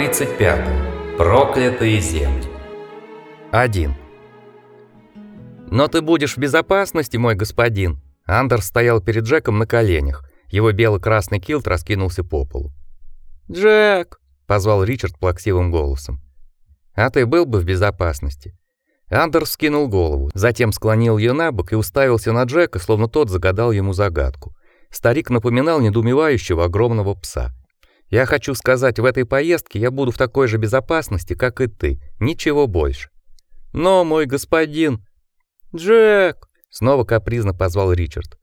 35. Проклятые земли. 1. Но ты будешь в безопасности, мой господин. Андерс стоял перед Джеком на коленях. Его бело-красный килт раскинулся по полу. "Джек", позвал Ричард плаксивым голосом. "А ты был бы в безопасности?" Андерс скинул голову, затем склонил ее на бок и уставился на Джека, словно тот загадал ему загадку. Старик напоминал недоумевающего огромного пса. Я хочу сказать, в этой поездке я буду в такой же безопасности, как и ты, ничего больше. Но, мой господин, Джек, снова капризно позвал Ричард.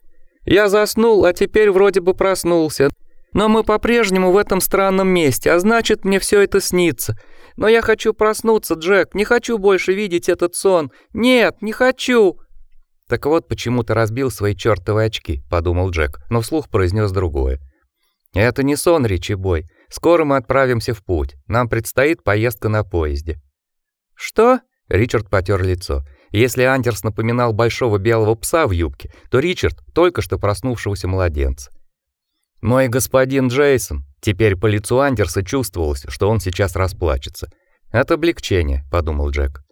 Я заснул, а теперь вроде бы проснулся. Но мы по-прежнему в этом странном месте, а значит, мне все это снится. Но я хочу проснуться, Джек, не хочу больше видеть этот сон. Нет, не хочу. Так вот, почему ты разбил свои чёртовы очки, подумал Джек, но вслух произнес другое. Это не сон, Ричи Бой. Скоро мы отправимся в путь. Нам предстоит поездка на поезде. Что? Ричард потёр лицо. Если Андерс напоминал большого белого пса в юбке, то Ричард только что проснувшегося младенца. Мой господин Джейсон, теперь по лицу Андерса чувствовалось, что он сейчас расплачется. Это облегчение, подумал Джек.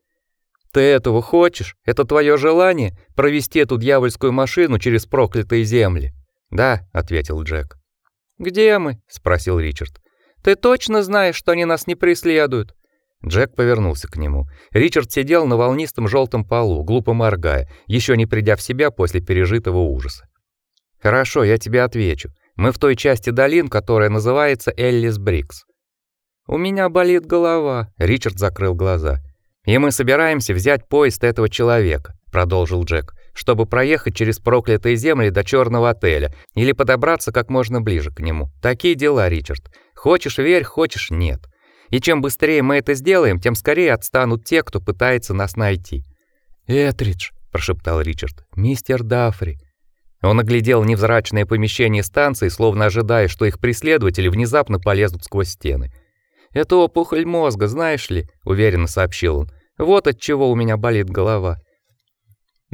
Ты этого хочешь? Это твое желание провести эту дьявольскую машину через проклятые земли? Да, ответил Джек. Где мы? спросил Ричард. Ты точно знаешь, что они нас не преследуют? Джек повернулся к нему. Ричард сидел на волнистом желтом полу, глупо моргая, еще не придя в себя после пережитого ужаса. Хорошо, я тебе отвечу. Мы в той части долин, которая называется Эллис Брикс. У меня болит голова. Ричард закрыл глаза. И мы собираемся взять поезд этого человека, продолжил Джек чтобы проехать через проклятые земли до черного отеля или подобраться как можно ближе к нему. Такие дела, Ричард. Хочешь верь, хочешь нет. И чем быстрее мы это сделаем, тем скорее отстанут те, кто пытается нас найти. Этридж, прошептал Ричард. Мистер Дафри. Он оглядел невзрачное помещение станции, словно ожидая, что их преследователи внезапно полезут сквозь стены. Это опухоль мозга, знаешь ли, уверенно сообщил он. Вот от чего у меня болит голова.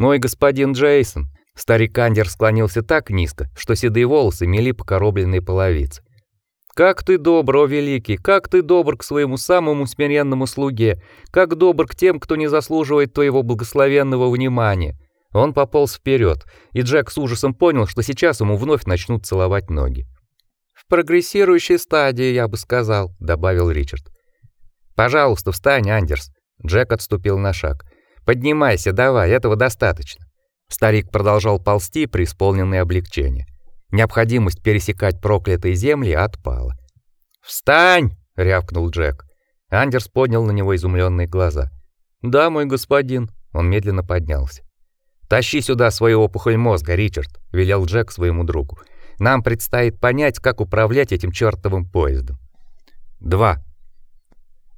Мой господин Джейсон, старик Андер склонился так низко, что седые волосы мели покоробленные половицы. Как ты добр, о великий, как ты добр к своему самому смиренному слуге, как добр к тем, кто не заслуживает твоего благословенного внимания. Он пополз вперед, и Джек с ужасом понял, что сейчас ему вновь начнут целовать ноги. В прогрессирующей стадии, я бы сказал, добавил Ричард. Пожалуйста, встань, Андерс. Джек отступил на шаг. Поднимайся, давай, этого достаточно. Старик продолжал ползти, преисполненный облегчения. Необходимость пересекать проклятые земли отпала. "Встань!" рявкнул Джек. Андерс поднял на него изумленные глаза. "Да, мой господин", он медленно поднялся. "Тащи сюда свою опухоль мозга, Ричард", велел Джек своему другу. "Нам предстоит понять, как управлять этим чёртовым поездом". 2.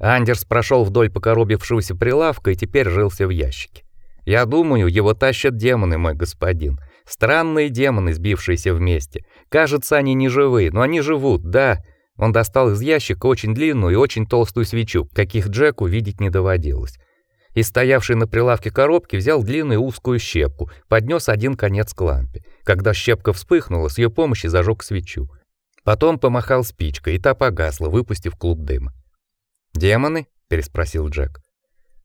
Андерс прошел вдоль покоробившегося прилавка и теперь рылся в ящике. Я думаю, его тащат демоны, мой господин. Странные демоны, сбившиеся вместе. Кажется, они не живые, но они живут, да. Он достал из ящика очень длинную и очень толстую свечу, каких Джеку видеть не доводилось. И стоявший на прилавке коробки взял длинную узкую щепку, поднес один конец к лампе. Когда щепка вспыхнула, с ее помощью зажег свечу. Потом помахал спичкой, и та погасла, выпустив клуб дыма. Демоны? переспросил Джек.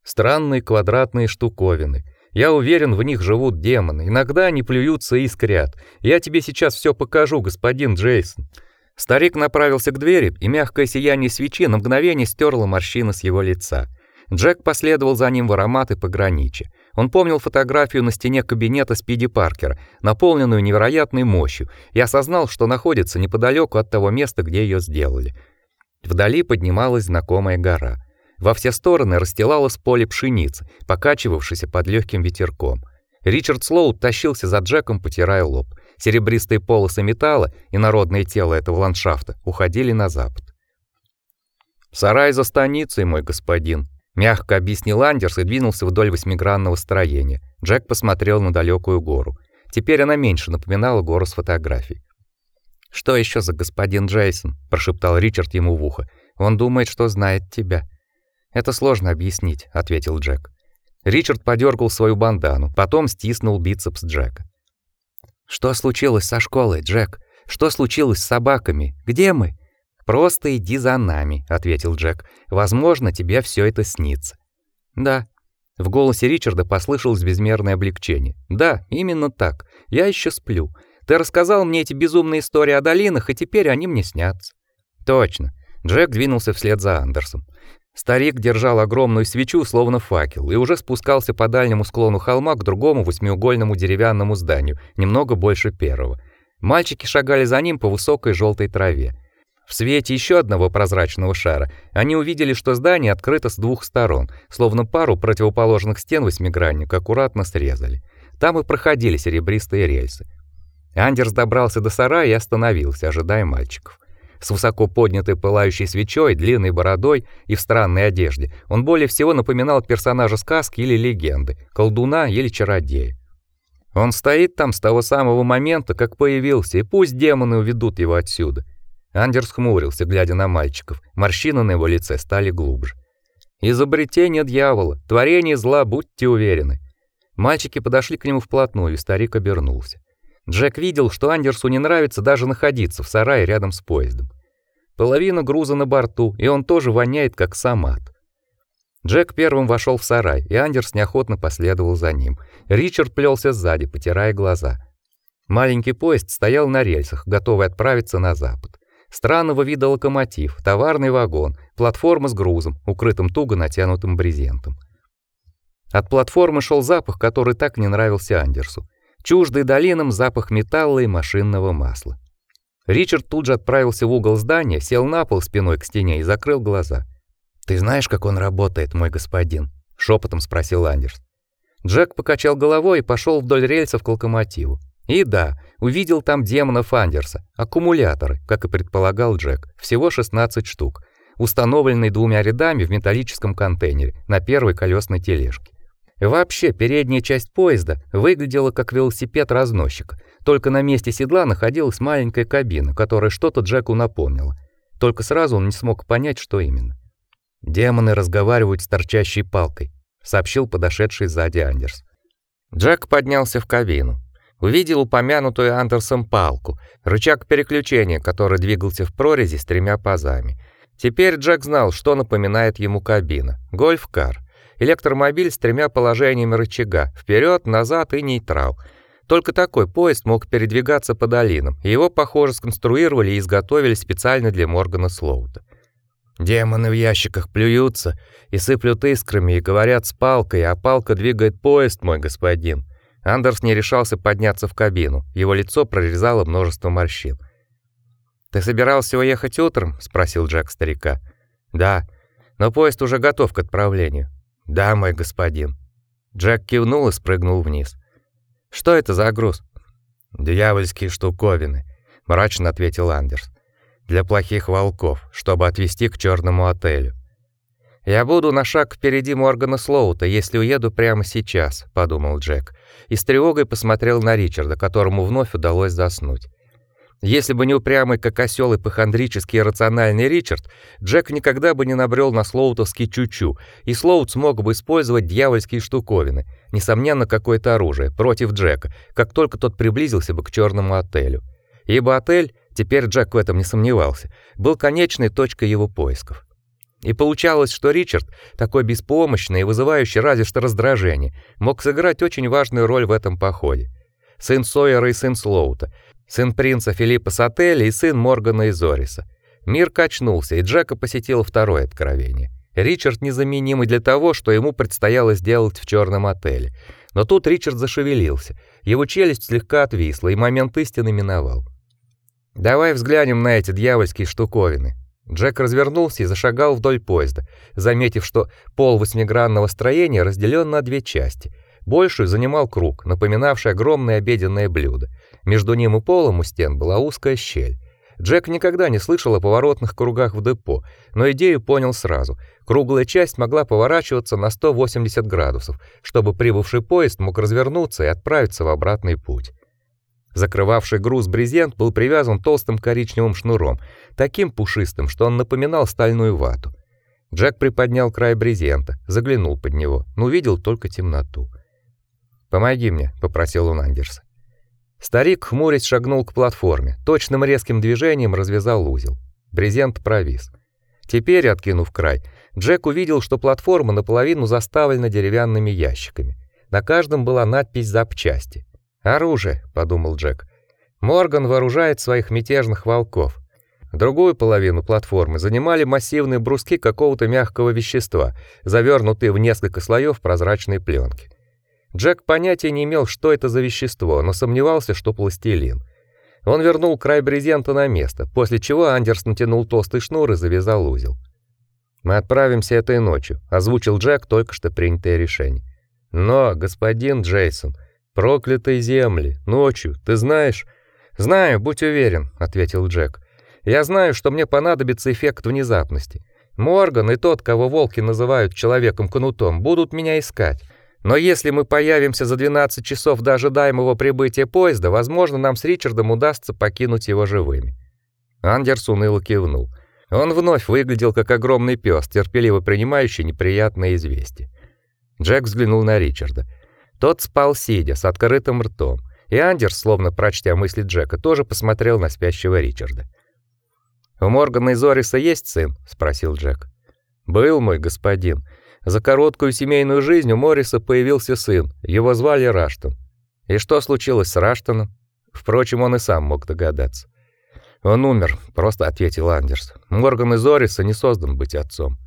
Странные квадратные штуковины. Я уверен, в них живут демоны. Иногда они плюются и искрят. Я тебе сейчас все покажу, господин Джейсон. Старик направился к двери, и мягкое сияние свечи на мгновение стерло морщины с его лица. Джек последовал за ним в ароматы пограничья. Он помнил фотографию на стене кабинета Спиди Паркера, наполненную невероятной мощью, и осознал, что находится неподалеку от того места, где ее сделали. Вдали поднималась знакомая гора. Во все стороны расстилалось поле пшеницы, покачивавшееся под легким ветерком. Ричард Слоу тащился за Джеком, потирая лоб. Серебристые полосы металла и народное тело этого ландшафта уходили на запад. «Сарай за станицей, мой господин», — мягко объяснил Андерс и двинулся вдоль восьмигранного строения. Джек посмотрел на далекую гору. Теперь она меньше напоминала гору с фотографий. Что еще за господин Джейсон? прошептал Ричард ему в ухо. Он думает, что знает тебя. Это сложно объяснить, ответил Джек. Ричард подергал свою бандану, потом стиснул бицепс Джека. Что случилось со школой, Джек? Что случилось с собаками? Где мы? Просто иди за нами, ответил Джек. Возможно, тебе все это снится. Да. В голосе Ричарда послышалось безмерное облегчение. Да, именно так. Я еще сплю. Ты рассказал мне эти безумные истории о долинах, и теперь они мне снятся. Точно. Джек двинулся вслед за Андерсом. Старик держал огромную свечу, словно факел, и уже спускался по дальнему склону холма к другому восьмиугольному деревянному зданию, немного больше первого. Мальчики шагали за ним по высокой желтой траве. В свете еще одного прозрачного шара они увидели, что здание открыто с двух сторон, словно пару противоположных стен восьмигранника аккуратно срезали. Там и проходили серебристые рельсы. Андерс добрался до сарая и остановился, ожидая мальчиков с высоко поднятой пылающей свечой, длинной бородой и в странной одежде. Он более всего напоминал персонажа сказки или легенды, колдуна или чародея. Он стоит там с того самого момента, как появился, и пусть демоны уведут его отсюда. Андерс хмурился, глядя на мальчиков. Морщины на его лице стали глубже. Изобретение дьявола, творение зла, будьте уверены. Мальчики подошли к нему вплотную, и старик обернулся. Джек видел, что Андерсу не нравится даже находиться в сарае рядом с поездом. Половина груза на борту, и он тоже воняет как сам ад. Джек первым вошел в сарай, и Андерс неохотно последовал за ним. Ричард плелся сзади, потирая глаза. Маленький поезд стоял на рельсах, готовый отправиться на запад. Странного вида локомотив, товарный вагон, платформа с грузом, укрытым туго натянутым брезентом. От платформы шел запах, который так не нравился Андерсу чуждый долинам запах металла и машинного масла. Ричард тут же отправился в угол здания, сел на пол спиной к стене и закрыл глаза. "Ты знаешь, как он работает, мой господин?" шепотом спросил Андерс. Джек покачал головой и пошел вдоль рельсов к локомотиву. И да, увидел там демонов Андерса, аккумуляторы, как и предполагал Джек, всего 16 штук, установленные двумя рядами в металлическом контейнере на первой колесной тележке. Вообще, передняя часть поезда выглядела как велосипед разносчика, только на месте седла находилась маленькая кабина, которая что-то Джеку напомнила. Только сразу он не смог понять, что именно. Демоны разговаривают с торчащей палкой, сообщил подошедший сзади Андерс. Джек поднялся в кабину. Увидел упомянутую Андерсом палку, рычаг переключения, который двигался в прорези с тремя пазами. Теперь Джек знал, что напоминает ему кабина. Гольф-кар электромобиль с тремя положениями рычага: вперед, назад и нейтрал. Только такой поезд мог передвигаться по долинам. Его, похоже, сконструировали и изготовили специально для Моргана Слоута. Демоны в ящиках плюются и сыплют искрами и говорят с палкой, а палка двигает поезд, мой господин. Андерс не решался подняться в кабину. Его лицо прорезало множество морщин. Ты собирался уехать утром? спросил Джек старика. Да, но поезд уже готов к отправлению. Да, мой господин. Джек кивнул и спрыгнул вниз. Что это за груз? Дьявольские штуковины, мрачно ответил Андерс. Для плохих волков, чтобы отвезти к черному отелю. Я буду на шаг впереди Моргана Слоута, если уеду прямо сейчас, подумал Джек, и с тревогой посмотрел на Ричарда, которому вновь удалось заснуть. Если бы не упрямый как осел и похандрический рациональный Ричард, Джек никогда бы не набрел на слоутовский чучу, и Слоут смог бы использовать дьявольские штуковины, несомненно, какое-то оружие, против Джека, как только тот приблизился бы к черному отелю. Ибо отель, теперь Джек в этом не сомневался, был конечной точкой его поисков. И получалось, что Ричард, такой беспомощный и вызывающий разве что раздражение, мог сыграть очень важную роль в этом походе. Сын Сойера и сын Слоута, сын принца Филиппа Сателли и сын Моргана и Зориса. Мир качнулся, и Джека посетило второе откровение. Ричард незаменимый для того, что ему предстояло сделать в черном отеле. Но тут Ричард зашевелился. Его челюсть слегка отвисла, и момент истины миновал. Давай взглянем на эти дьявольские штуковины. Джек развернулся и зашагал вдоль поезда, заметив, что пол восьмигранного строения разделен на две части. Большую занимал круг, напоминавший огромное обеденное блюдо. Между ним и полом у стен была узкая щель. Джек никогда не слышал о поворотных кругах в депо, но идею понял сразу. Круглая часть могла поворачиваться на 180 градусов, чтобы прибывший поезд мог развернуться и отправиться в обратный путь. Закрывавший груз брезент был привязан толстым коричневым шнуром, таким пушистым, что он напоминал стальную вату. Джек приподнял край брезента, заглянул под него, но увидел только темноту. "Помоги мне", попросил он Андерса. Старик хмурясь шагнул к платформе, точным резким движением развязал узел. Брезент провис. Теперь, откинув край, Джек увидел, что платформа наполовину заставлена деревянными ящиками. На каждом была надпись «Запчасти». «Оружие», — подумал Джек. Морган вооружает своих мятежных волков. Другую половину платформы занимали массивные бруски какого-то мягкого вещества, завернутые в несколько слоев прозрачной пленки. Джек понятия не имел, что это за вещество, но сомневался, что пластилин. Он вернул край брезента на место, после чего Андерс натянул толстый шнур и завязал узел. Мы отправимся этой ночью, озвучил Джек только что принятое решение. Но, господин Джейсон, проклятые земли, ночью, ты знаешь? Знаю, будь уверен, ответил Джек. Я знаю, что мне понадобится эффект внезапности. Морган и тот, кого волки называют человеком-кнутом, будут меня искать. Но если мы появимся за 12 часов до ожидаемого прибытия поезда, возможно, нам с Ричардом удастся покинуть его живыми. Андерс уныло кивнул. Он вновь выглядел как огромный пес, терпеливо принимающий неприятные известия. Джек взглянул на Ричарда. Тот спал сидя, с открытым ртом, и Андерс, словно прочтя мысли Джека, тоже посмотрел на спящего Ричарда. «У Моргана и Зориса есть сын?» — спросил Джек. «Был мой господин. За короткую семейную жизнь у Мориса появился сын. Его звали Раштон. И что случилось с Раштоном? Впрочем, он и сам мог догадаться. Он умер, просто ответил Андерс. Морган из Ориса не создан быть отцом.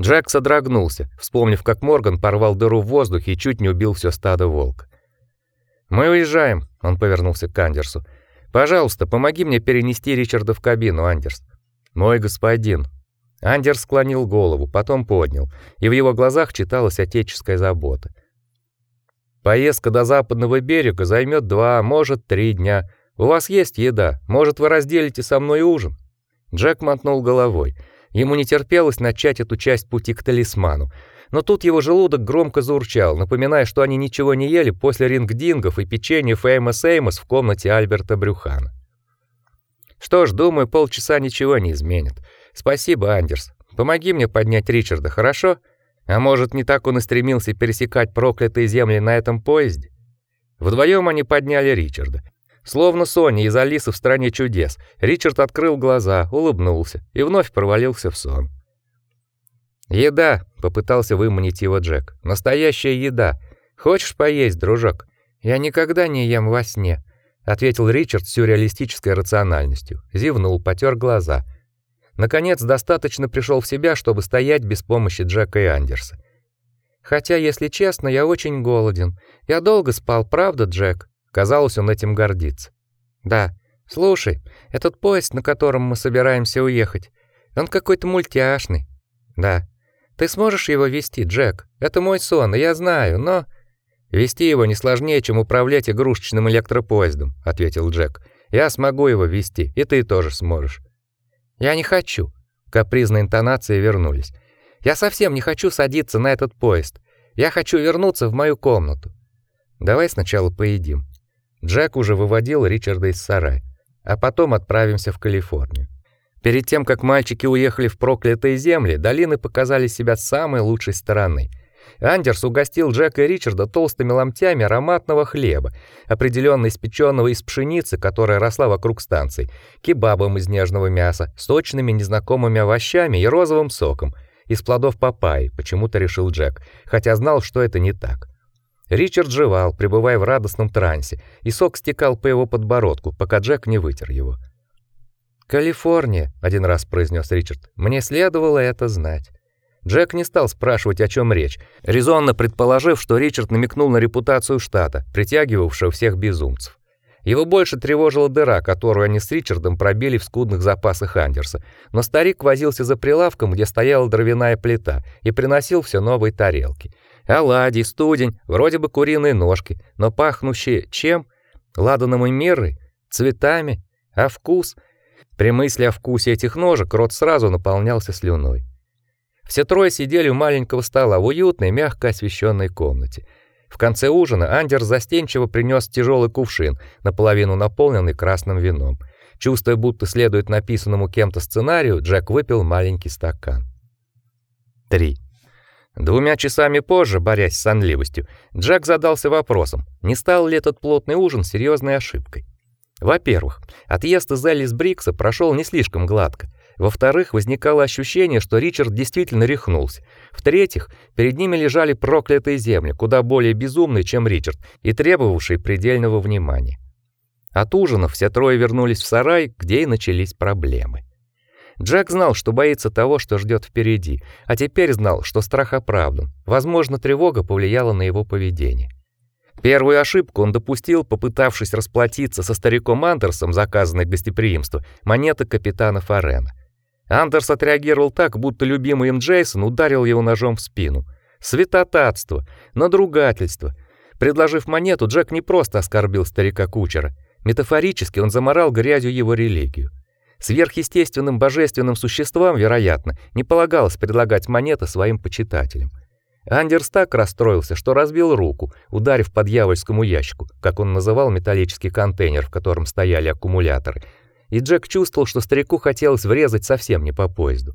Джек содрогнулся, вспомнив, как Морган порвал дыру в воздухе и чуть не убил все стадо волка. Мы уезжаем, он повернулся к Андерсу. Пожалуйста, помоги мне перенести Ричарда в кабину, Андерс. Мой господин. Андерс склонил голову, потом поднял, и в его глазах читалась отеческая забота. Поездка до западного берега займет два, может, три дня. У вас есть еда? Может, вы разделите со мной ужин? Джек мотнул головой. Ему не терпелось начать эту часть пути к талисману. Но тут его желудок громко заурчал, напоминая, что они ничего не ели после рингдингов и печенья Феймос Эймос в комнате Альберта Брюхана. Что ж, думаю, полчаса ничего не изменит. Спасибо, Андерс. Помоги мне поднять Ричарда, хорошо? А может, не так он и стремился пересекать проклятые земли на этом поезде? Вдвоем они подняли Ричарда. Словно Соня из Алисы в стране чудес, Ричард открыл глаза, улыбнулся и вновь провалился в сон. Еда, попытался выманить его Джек. Настоящая еда. Хочешь поесть, дружок? Я никогда не ем во сне, ответил Ричард с сюрреалистической рациональностью. Зевнул, потер глаза. Наконец, достаточно пришел в себя, чтобы стоять без помощи Джека и Андерса. Хотя, если честно, я очень голоден. Я долго спал, правда, Джек? Казалось, он этим гордится. Да. Слушай, этот поезд, на котором мы собираемся уехать, он какой-то мультяшный. Да. Ты сможешь его вести, Джек? Это мой сон, я знаю, но вести его не сложнее, чем управлять игрушечным электропоездом, ответил Джек. Я смогу его вести, и ты тоже сможешь. Я не хочу. Капризные интонации вернулись. Я совсем не хочу садиться на этот поезд. Я хочу вернуться в мою комнату. Давай сначала поедим. Джек уже выводил Ричарда из сарая, а потом отправимся в Калифорнию. Перед тем, как мальчики уехали в проклятые земли, долины показали себя с самой лучшей стороны. Андерс угостил Джека и Ричарда толстыми ломтями ароматного хлеба, определенно испеченного из пшеницы, которая росла вокруг станций, кебабом из нежного мяса, сочными незнакомыми овощами и розовым соком из плодов папайи, почему-то решил Джек, хотя знал, что это не так. Ричард жевал, пребывая в радостном трансе, и сок стекал по его подбородку, пока Джек не вытер его. «Калифорния», — один раз произнес Ричард, — «мне следовало это знать». Джек не стал спрашивать, о чем речь, резонно предположив, что Ричард намекнул на репутацию штата, притягивавшего всех безумцев. Его больше тревожила дыра, которую они с Ричардом пробили в скудных запасах Андерса, но старик возился за прилавком, где стояла дровяная плита, и приносил все новые тарелки — Оладьи, студень, вроде бы куриные ножки, но пахнущие чем? Ладаном и миррой, цветами, а вкус? При мысли о вкусе этих ножек рот сразу наполнялся слюной. Все трое сидели у маленького стола в уютной, мягко освещенной комнате. В конце ужина Андер застенчиво принес тяжелый кувшин, наполовину наполненный красным вином. Чувствуя, будто следует написанному кем-то сценарию, Джек выпил маленький стакан. 3. Двумя часами позже, борясь с сонливостью, Джек задался вопросом, не стал ли этот плотный ужин серьезной ошибкой. Во-первых, отъезд из Элис Брикса прошел не слишком гладко. Во-вторых, возникало ощущение, что Ричард действительно рехнулся. В-третьих, перед ними лежали проклятые земли, куда более безумные, чем Ричард, и требовавшие предельного внимания. От ужина все трое вернулись в сарай, где и начались проблемы. Джек знал, что боится того, что ждет впереди, а теперь знал, что страх оправдан. Возможно, тревога повлияла на его поведение. Первую ошибку он допустил, попытавшись расплатиться со стариком Андерсом за оказанное гостеприимство монеты капитана Фарена. Андерс отреагировал так, будто любимый им Джейсон ударил его ножом в спину. Святотатство, надругательство. Предложив монету, Джек не просто оскорбил старика Кучера, метафорически он заморал грязью его религию. Сверхъестественным божественным существам, вероятно, не полагалось предлагать монеты своим почитателям. Андерс так расстроился, что разбил руку, ударив по дьявольскому ящику, как он называл металлический контейнер, в котором стояли аккумуляторы. И Джек чувствовал, что старику хотелось врезать совсем не по поезду.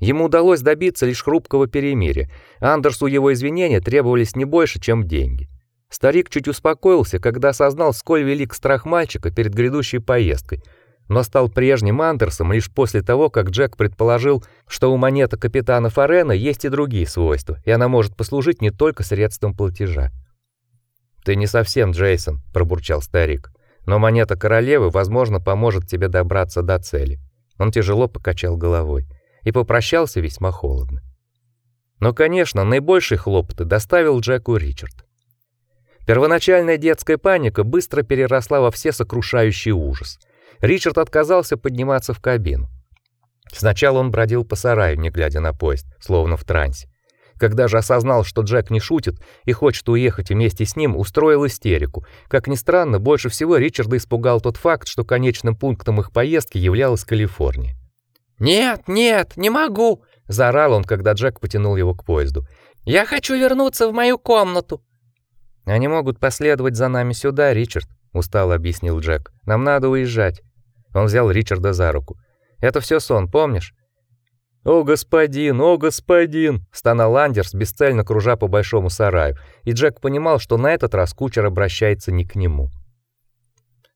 Ему удалось добиться лишь хрупкого перемирия. Андерсу его извинения требовались не больше, чем деньги. Старик чуть успокоился, когда осознал, сколь велик страх мальчика перед грядущей поездкой – но стал прежним Андерсом лишь после того, как Джек предположил, что у монеты капитана Форена есть и другие свойства, и она может послужить не только средством платежа. Ты не совсем Джейсон, пробурчал старик. Но монета королевы, возможно, поможет тебе добраться до цели. Он тяжело покачал головой и попрощался весьма холодно. Но, конечно, наибольшие хлопоты доставил Джеку Ричард. Первоначальная детская паника быстро переросла во все сокрушающий ужас. Ричард отказался подниматься в кабину. Сначала он бродил по сараю, не глядя на поезд, словно в трансе. Когда же осознал, что Джек не шутит и хочет уехать вместе с ним, устроил истерику. Как ни странно, больше всего Ричарда испугал тот факт, что конечным пунктом их поездки являлась Калифорния. "Нет, нет, не могу", заорал он, когда Джек потянул его к поезду. "Я хочу вернуться в мою комнату". Они могут последовать за нами сюда, Ричард, устало объяснил Джек. Нам надо уезжать. Он взял Ричарда за руку. Это все сон, помнишь? «О, господин, о, господин!» — стонал Андерс, бесцельно кружа по большому сараю, и Джек понимал, что на этот раз кучер обращается не к нему.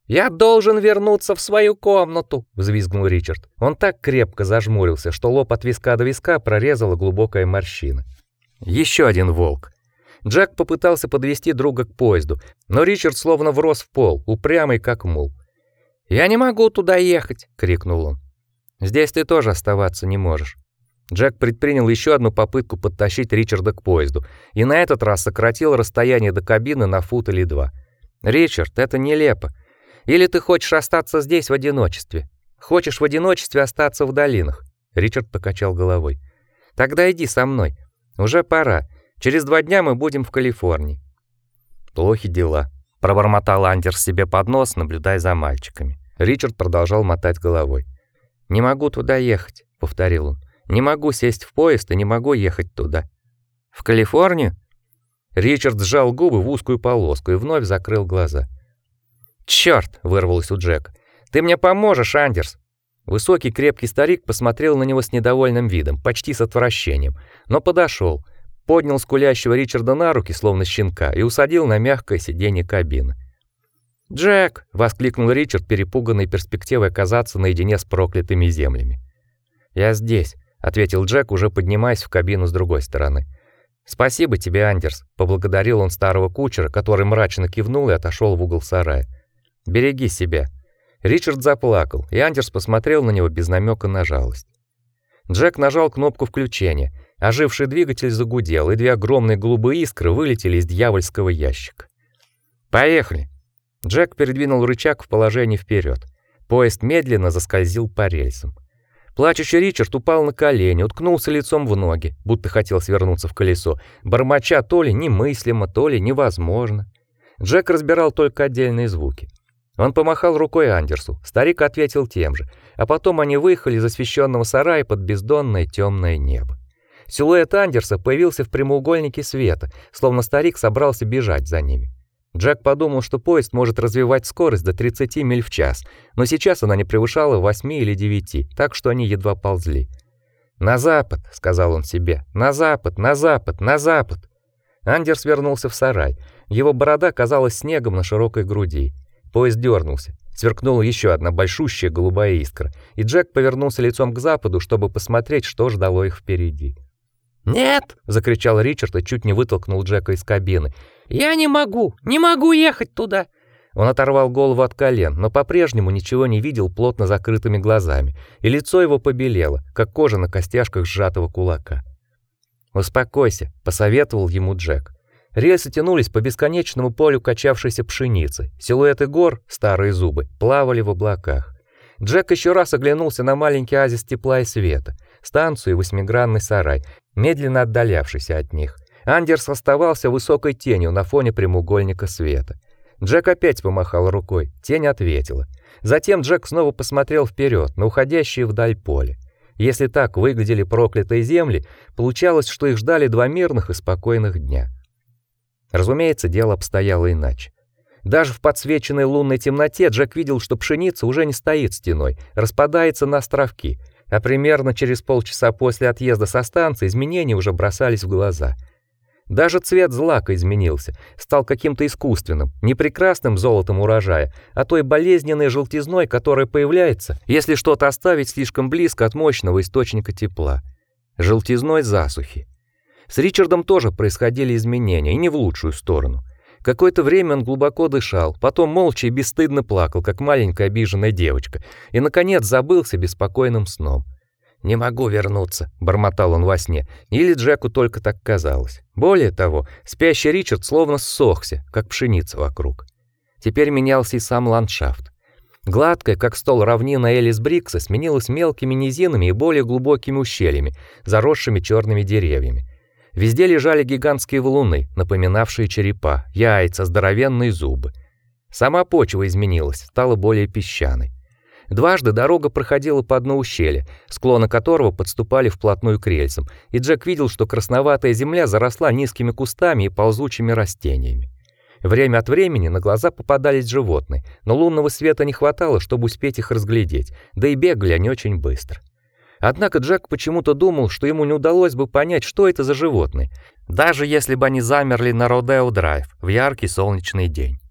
«Я должен вернуться в свою комнату!» — взвизгнул Ричард. Он так крепко зажмурился, что лоб от виска до виска прорезала глубокая морщина. Еще один волк. Джек попытался подвести друга к поезду, но Ричард словно врос в пол, упрямый как мул. «Я не могу туда ехать!» — крикнул он. «Здесь ты тоже оставаться не можешь». Джек предпринял еще одну попытку подтащить Ричарда к поезду, и на этот раз сократил расстояние до кабины на фут или два. «Ричард, это нелепо. Или ты хочешь остаться здесь в одиночестве? Хочешь в одиночестве остаться в долинах?» Ричард покачал головой. «Тогда иди со мной. Уже пора. Через два дня мы будем в Калифорнии». «Плохи дела», — пробормотал Андерс себе под нос, наблюдая за мальчиками. Ричард продолжал мотать головой. «Не могу туда ехать», — повторил он. «Не могу сесть в поезд и не могу ехать туда». «В Калифорнию?» Ричард сжал губы в узкую полоску и вновь закрыл глаза. «Чёрт!» — вырвалось у Джека. «Ты мне поможешь, Андерс!» Высокий крепкий старик посмотрел на него с недовольным видом, почти с отвращением, но подошел, поднял скулящего Ричарда на руки, словно щенка, и усадил на мягкое сиденье кабины. «Джек!» — воскликнул Ричард, перепуганный перспективой оказаться наедине с проклятыми землями. «Я здесь», — ответил Джек, уже поднимаясь в кабину с другой стороны. «Спасибо тебе, Андерс», — поблагодарил он старого кучера, который мрачно кивнул и отошел в угол сарая. «Береги себя». Ричард заплакал, и Андерс посмотрел на него без намека на жалость. Джек нажал кнопку включения. Оживший двигатель загудел, и две огромные голубые искры вылетели из дьявольского ящика. «Поехали!» Джек передвинул рычаг в положение вперед. Поезд медленно заскользил по рельсам. Плачущий Ричард упал на колени, уткнулся лицом в ноги, будто хотел свернуться в колесо, бормоча то ли немыслимо, то ли невозможно. Джек разбирал только отдельные звуки. Он помахал рукой Андерсу. Старик ответил тем же, а потом они выехали из освещенного сарая под бездонное темное небо. Силуэт Андерса появился в прямоугольнике света, словно старик собрался бежать за ними. Джек подумал, что поезд может развивать скорость до 30 миль в час, но сейчас она не превышала 8 или 9, так что они едва ползли. «На запад», — сказал он себе, — «на запад, на запад, на запад». Андерс вернулся в сарай. Его борода казалась снегом на широкой груди. Поезд дернулся. Сверкнула еще одна большущая голубая искра, и Джек повернулся лицом к западу, чтобы посмотреть, что ждало их впереди. "Нет!" закричал Ричард и чуть не вытолкнул Джека из кабины. "Я не могу, не могу ехать туда". Он оторвал голову от колен, но по-прежнему ничего не видел плотно закрытыми глазами, и лицо его побелело, как кожа на костяшках сжатого кулака. "Успокойся", посоветовал ему Джек. Рельсы тянулись по бесконечному полю качавшейся пшеницы. Силуэты гор, старые зубы, плавали в облаках. Джек еще раз оглянулся на маленький оазис тепла и света, станцию и восьмигранный сарай, медленно отдалявшийся от них. Андерс оставался высокой тенью на фоне прямоугольника света. Джек опять помахал рукой, тень ответила. Затем Джек снова посмотрел вперед на уходящее вдаль поле. Если так выглядели проклятые земли, получалось, что их ждали два мирных и спокойных дня. Разумеется, дело обстояло иначе. Даже в подсвеченной лунной темноте Джек видел, что пшеница уже не стоит стеной, распадается на островки, а примерно через полчаса после отъезда со станции изменения уже бросались в глаза. Даже цвет злака изменился, стал каким-то искусственным, не прекрасным золотом урожая, а той болезненной желтизной, которая появляется, если что-то оставить слишком близко от мощного источника тепла. Желтизной засухи. С Ричардом тоже происходили изменения, и не в лучшую сторону. Какое-то время он глубоко дышал, потом молча и бесстыдно плакал, как маленькая обиженная девочка, и наконец забылся беспокойным сном. Не могу вернуться, бормотал он во сне. Или Джеку только так казалось. Более того, спящий Ричард словно ссохся, как пшеница вокруг. Теперь менялся и сам ландшафт. Гладкая, как стол равнина Элис Брикса, сменилась мелкими низинами и более глубокими ущельями, заросшими черными деревьями. Везде лежали гигантские валуны, напоминавшие черепа, яйца, здоровенные зубы. Сама почва изменилась, стала более песчаной. Дважды дорога проходила по дну ущелья, склоны которого подступали вплотную к рельсам, и Джек видел, что красноватая земля заросла низкими кустами и ползучими растениями. Время от времени на глаза попадались животные, но лунного света не хватало, чтобы успеть их разглядеть, да и бегали они очень быстро. Однако Джек почему-то думал, что ему не удалось бы понять, что это за животные, даже если бы они замерли на Родео-драйв в яркий солнечный день.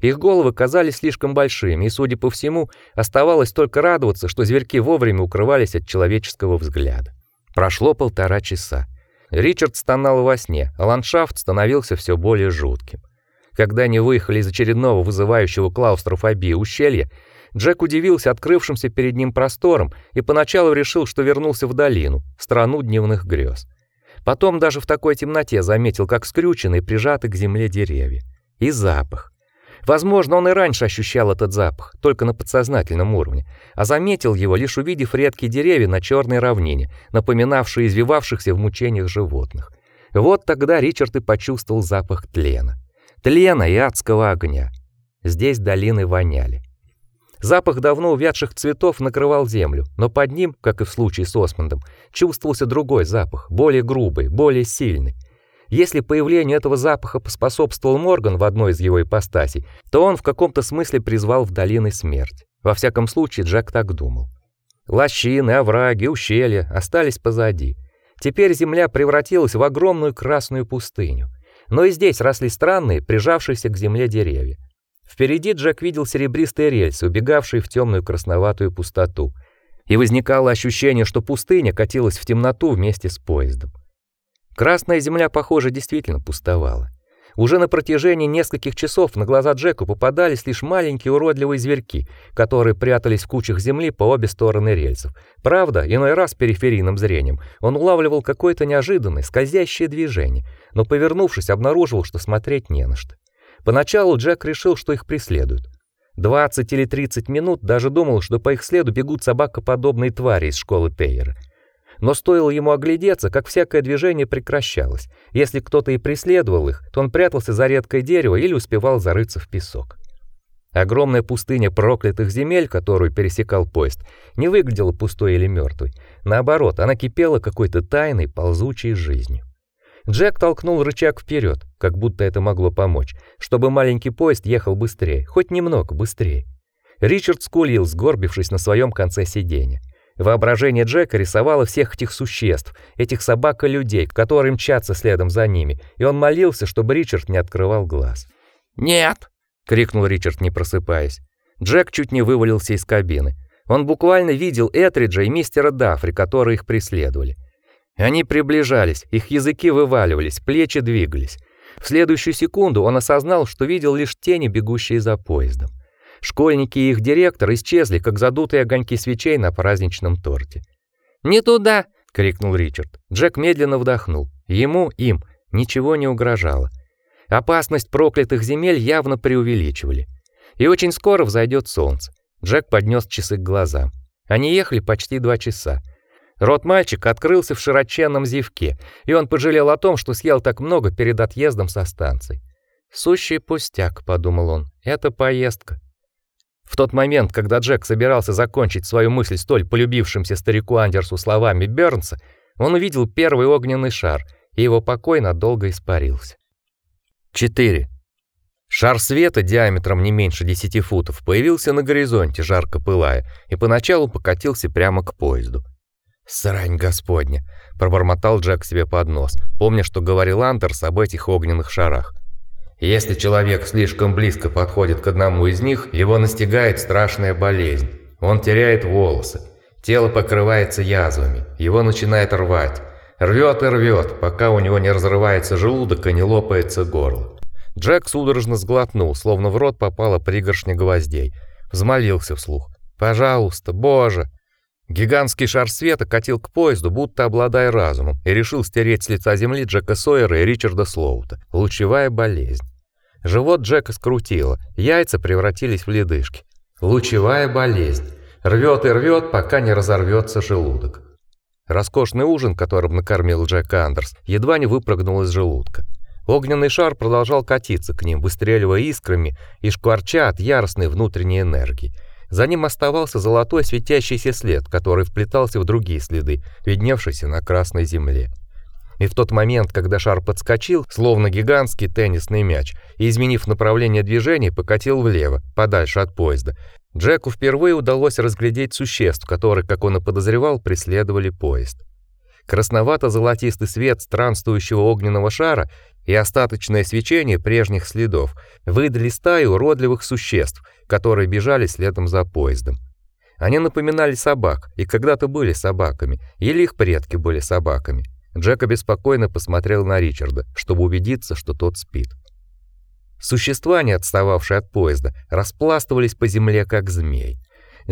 Их головы казались слишком большими, и, судя по всему, оставалось только радоваться, что зверьки вовремя укрывались от человеческого взгляда. Прошло полтора часа. Ричард стонал во сне, а ландшафт становился все более жутким. Когда они выехали из очередного вызывающего клаустрофобию ущелья, Джек удивился открывшимся перед ним простором и поначалу решил, что вернулся в долину, в страну дневных грез. Потом даже в такой темноте заметил, как скрюченные прижаты к земле деревья. И запах. Возможно, он и раньше ощущал этот запах, только на подсознательном уровне, а заметил его лишь увидев редкие деревья на черной равнине, напоминавшие извивавшихся в мучениях животных. Вот тогда Ричард и почувствовал запах тлена. Тлена и адского огня. Здесь долины воняли. Запах давно увядших цветов накрывал землю, но под ним, как и в случае с Осмондом, чувствовался другой запах, более грубый, более сильный. Если появлению этого запаха поспособствовал Морган в одной из его ипостасей, то он в каком-то смысле призвал в долины смерть. Во всяком случае, Джек так думал. Лощины, овраги, ущелья остались позади. Теперь земля превратилась в огромную красную пустыню. Но и здесь росли странные, прижавшиеся к земле деревья. Впереди Джек видел серебристые рельсы, убегавшие в темную красноватую пустоту, и возникало ощущение, что пустыня катилась в темноту вместе с поездом. Красная земля, похоже, действительно пустовала. Уже на протяжении нескольких часов на глаза Джеку попадались лишь маленькие уродливые зверьки, которые прятались в кучах земли по обе стороны рельсов. Правда, иной раз периферийным зрением он улавливал какое-то неожиданное, скользящее движение, но повернувшись, обнаружил, что смотреть не на что. Поначалу Джек решил, что их преследуют. 20 или 30 минут даже думал, что по их следу бегут собакоподобные твари из школы Тейера. Но стоило ему оглядеться, как всякое движение прекращалось. Если кто-то и преследовал их, то он прятался за редкое дерево или успевал зарыться в песок. Огромная пустыня проклятых земель, которую пересекал поезд, не выглядела пустой или мертвой. Наоборот, она кипела какой-то тайной, ползучей жизнью. Джек толкнул рычаг вперед, как будто это могло помочь, чтобы маленький поезд ехал быстрее, хоть немного быстрее. Ричард скулил, сгорбившись на своем конце сиденья. Воображение Джека рисовало всех этих существ, этих собак и людей, которые мчатся следом за ними, и он молился, чтобы Ричард не открывал глаз. "Нет!" крикнул Ричард, не просыпаясь. Джек чуть не вывалился из кабины. Он буквально видел Этриджа и мистера Дафри, которые их преследовали. Они приближались, их языки вываливались, плечи двигались. В следующую секунду он осознал, что видел лишь тени, бегущие за поездом. Школьники и их директор исчезли, как задутые огоньки свечей на праздничном торте. «Не туда!» — крикнул Ричард. Джек медленно вдохнул. Ему, им, ничего не угрожало. Опасность проклятых земель явно преувеличивали. И очень скоро взойдет солнце. Джек поднес часы к глазам. Они ехали почти два часа. Рот мальчика открылся в широченном зевке, и он пожалел о том, что съел так много перед отъездом со станции. «Сущий пустяк», — подумал он, — «это поездка». В тот момент, когда Джек собирался закончить свою мысль столь полюбившимся старику Андерсу словами Бёрнса, он увидел первый огненный шар, и его покой надолго испарился. 4. Шар света диаметром не меньше 10 футов появился на горизонте, жарко пылая, и поначалу покатился прямо к поезду. «Срань господня!» — пробормотал Джек себе под нос, помня, что говорил Андерс об этих огненных шарах. «Если человек слишком близко подходит к одному из них, его настигает страшная болезнь. Он теряет волосы, тело покрывается язвами, его начинает рвать. Рвет и рвет, пока у него не разрывается желудок и не лопается горло. Джек судорожно сглотнул, словно в рот попала пригоршня гвоздей. Взмолился вслух. «Пожалуйста, Боже!» Гигантский шар света катил к поезду, будто обладая разумом, и решил стереть с лица земли Джека Сойера и Ричарда Слоута. Лучевая болезнь. Живот Джека скрутило, яйца превратились в ледышки. Лучевая болезнь. Рвет и рвет, пока не разорвется желудок. Роскошный ужин, которым накормил Джек Андерс, едва не выпрыгнул из желудка. Огненный шар продолжал катиться к ним, выстреливая искрами и шкварча от яростной внутренней энергии. За ним оставался золотой светящийся след, который вплетался в другие следы, видневшиеся на красной земле. И в тот момент, когда шар подскочил, словно гигантский теннисный мяч, и изменив направление движения, покатил влево, подальше от поезда, Джеку впервые удалось разглядеть существ, которые, как он и подозревал, преследовали поезд. Красновато-золотистый свет странствующего огненного шара и остаточное свечение прежних следов выдали стаю уродливых существ, которые бежали следом за поездом. Они напоминали собак и когда-то были собаками, или их предки были собаками. Джек обеспокоенно посмотрел на Ричарда, чтобы убедиться, что тот спит. Существа, не отстававшие от поезда, распластывались по земле как змей.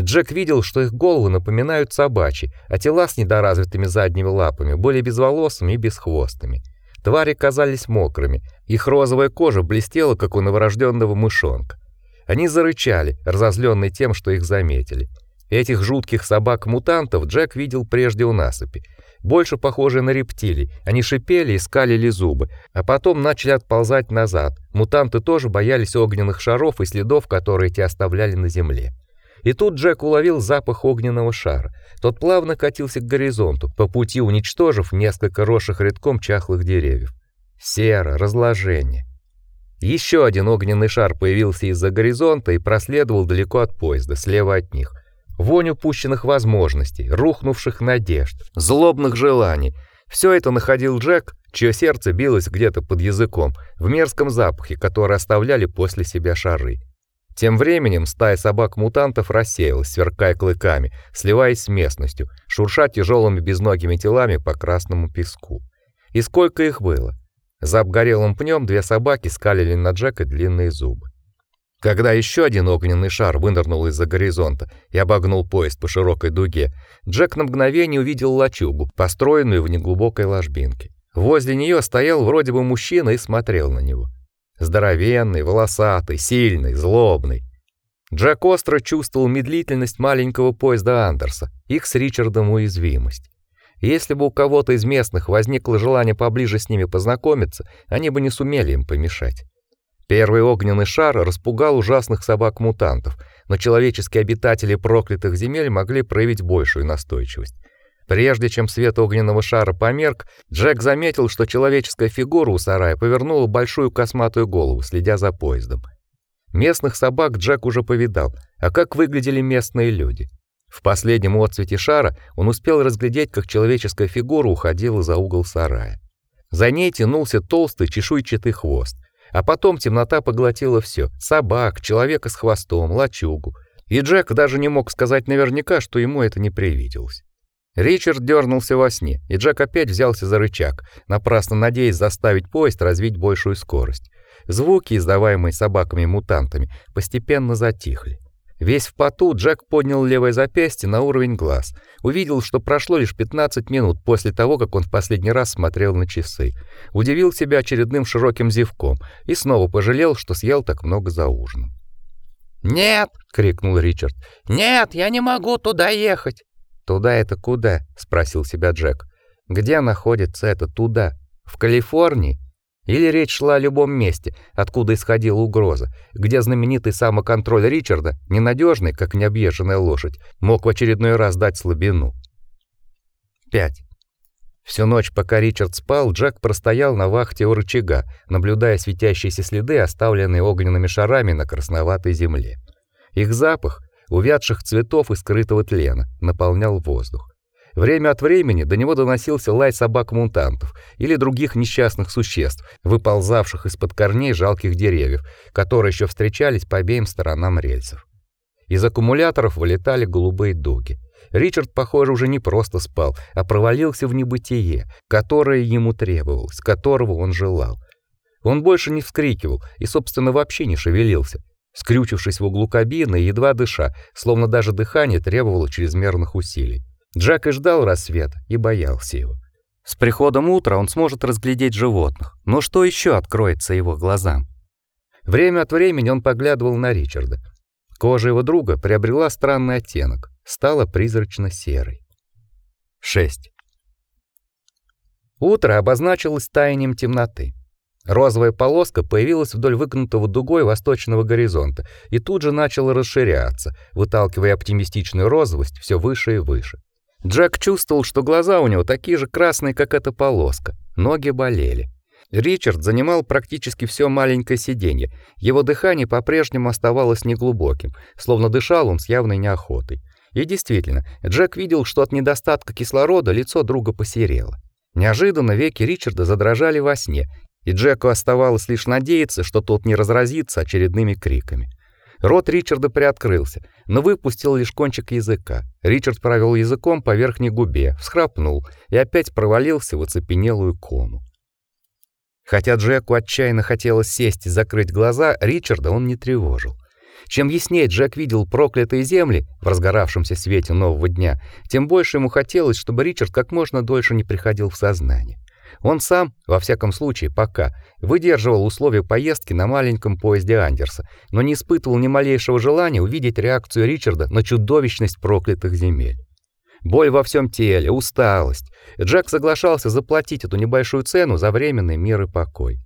Джек видел, что их головы напоминают собачьи, а тела с недоразвитыми задними лапами были безволосыми и бесхвостыми. Твари казались мокрыми, их розовая кожа блестела, как у новорожденного мышонка. Они зарычали, разозленные тем, что их заметили. Этих жутких собак-мутантов Джек видел прежде у насыпи. Больше похожие на рептилий. Они шипели и скалили зубы, а потом начали отползать назад. Мутанты тоже боялись огненных шаров и следов, которые те оставляли на земле. И тут Джек уловил запах огненного шара. Тот плавно катился к горизонту, по пути уничтожив несколько росших рядком чахлых деревьев. Сера, разложение. Еще один огненный шар появился из-за горизонта и проследовал далеко от поезда, слева от них. Вонь упущенных возможностей, рухнувших надежд, злобных желаний. Все это находил Джек, чье сердце билось где-то под языком, в мерзком запахе, который оставляли после себя шары. Тем временем стая собак-мутантов рассеялась, сверкая клыками, сливаясь с местностью, шурша тяжелыми безногими телами по красному песку. И сколько их было? За обгорелым пнем две собаки скалили на Джека длинные зубы. Когда еще один огненный шар вынырнул из-за горизонта и обогнул поезд по широкой дуге, Джек на мгновение увидел лачугу, построенную в неглубокой ложбинке. Возле нее стоял вроде бы мужчина и смотрел на него. Здоровенный, волосатый, сильный, злобный. Джек остро чувствовал медлительность маленького поезда Андерса, их с Ричардом уязвимость. Если бы у кого-то из местных возникло желание поближе с ними познакомиться, они бы не сумели им помешать. Первый огненный шар распугал ужасных собак-мутантов, но человеческие обитатели проклятых земель могли проявить большую настойчивость. Прежде чем свет огненного шара померк, Джек заметил, что человеческая фигура у сарая повернула большую косматую голову, следя за поездом. Местных собак Джек уже повидал, а как выглядели местные люди? В последнем отсвете шара он успел разглядеть, как человеческая фигура уходила за угол сарая. За ней тянулся толстый чешуйчатый хвост, А потом темнота поглотила все: собак, человека с хвостом, лачугу. И Джек даже не мог сказать наверняка, что ему это не привиделось. Ричард дернулся во сне, и Джек опять взялся за рычаг, напрасно надеясь заставить поезд развить большую скорость. Звуки, издаваемые собаками-мутантами, постепенно затихли. Весь в поту Джек поднял левое запястье на уровень глаз. Увидел, что прошло лишь 15 минут после того, как он в последний раз смотрел на часы. Удивил себя очередным широким зевком и снова пожалел, что съел так много за ужином. "Нет!" крикнул Ричард. "Нет, я не могу туда ехать". "Туда это куда?" спросил себя Джек. "Где находится это туда? В Калифорнии?" Или речь шла о любом месте, откуда исходила угроза, где знаменитый самоконтроль Ричарда, ненадежный, как необъезженная лошадь, мог в очередной раз дать слабину. 5. Всю ночь, пока Ричард спал, Джек простоял на вахте у рычага, наблюдая светящиеся следы, оставленные огненными шарами на красноватой земле. Их запах, увядших цветов и скрытого тлена, наполнял воздух. Время от времени до него доносился лай собак-мутантов или других несчастных существ, выползавших из-под корней жалких деревьев, которые еще встречались по обеим сторонам рельсов. Из аккумуляторов вылетали голубые дуги. Ричард, похоже, уже не просто спал, а провалился в небытие, которое ему требовалось, которого он желал. Он больше не вскрикивал и, собственно, вообще не шевелился, скрючившись в углу кабины, едва дыша, словно даже дыхание требовало чрезмерных усилий. Джек и ждал рассвета и боялся его. С приходом утра он сможет разглядеть животных, но что еще откроется его глазам? Время от времени он поглядывал на Ричарда. Кожа его друга приобрела странный оттенок, стала призрачно-серой. 6. Утро обозначилось таянием темноты. Розовая полоска появилась вдоль выгнутого дугой восточного горизонта и тут же начала расширяться, выталкивая оптимистичную розовость все выше и выше. Джек чувствовал, что глаза у него такие же красные, как эта полоска. Ноги болели. Ричард занимал практически все маленькое сиденье. Его дыхание по-прежнему оставалось неглубоким, словно дышал он с явной неохотой. И действительно, Джек видел, что от недостатка кислорода лицо друга посерело. Неожиданно веки Ричарда задрожали во сне, и Джеку оставалось лишь надеяться, что тот не разразится очередными криками. Рот Ричарда приоткрылся, но выпустил лишь кончик языка. Ричард провел языком по верхней губе, всхрапнул и опять провалился в оцепенелую кому. Хотя Джеку отчаянно хотелось сесть и закрыть глаза, Ричарда он не тревожил. Чем яснее Джек видел проклятые земли в разгоравшемся свете нового дня, тем больше ему хотелось, чтобы Ричард как можно дольше не приходил в сознание. Он сам, во всяком случае, пока выдерживал условия поездки на маленьком поезде Андерса, но не испытывал ни малейшего желания увидеть реакцию Ричарда на чудовищность проклятых земель. Боль во всем теле, усталость. Джек соглашался заплатить эту небольшую цену за временный мир и покой.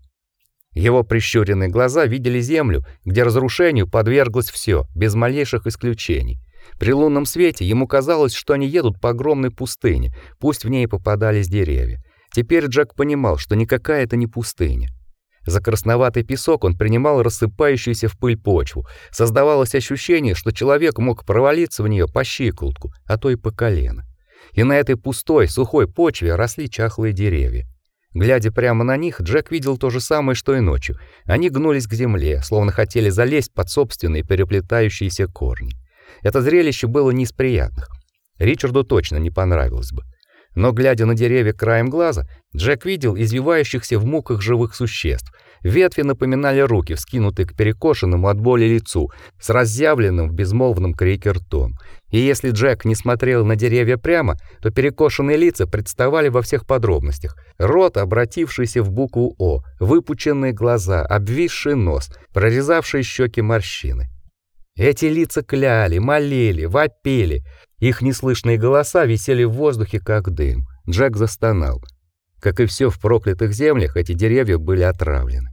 Его прищуренные глаза видели землю, где разрушению подверглось все, без малейших исключений. При лунном свете ему казалось, что они едут по огромной пустыне, пусть в ней попадались деревья. Теперь Джек понимал, что никакая это не пустыня. За красноватый песок он принимал рассыпающуюся в пыль почву. Создавалось ощущение, что человек мог провалиться в нее по щиколотку, а то и по колено. И на этой пустой, сухой почве росли чахлые деревья. Глядя прямо на них, Джек видел то же самое, что и ночью. Они гнулись к земле, словно хотели залезть под собственные переплетающиеся корни. Это зрелище было не из приятных. Ричарду точно не понравилось бы. Но глядя на деревья краем глаза, Джек видел извивающихся в муках живых существ. Ветви напоминали руки, вскинутые к перекошенному от боли лицу, с разъявленным в безмолвном крике ртом. И если Джек не смотрел на деревья прямо, то перекошенные лица представали во всех подробностях. Рот, обратившийся в букву О, выпученные глаза, обвисший нос, прорезавшие щеки морщины. Эти лица кляли, молили, вопили. Их неслышные голоса висели в воздухе как дым. Джек застонал. Как и все в проклятых землях, эти деревья были отравлены.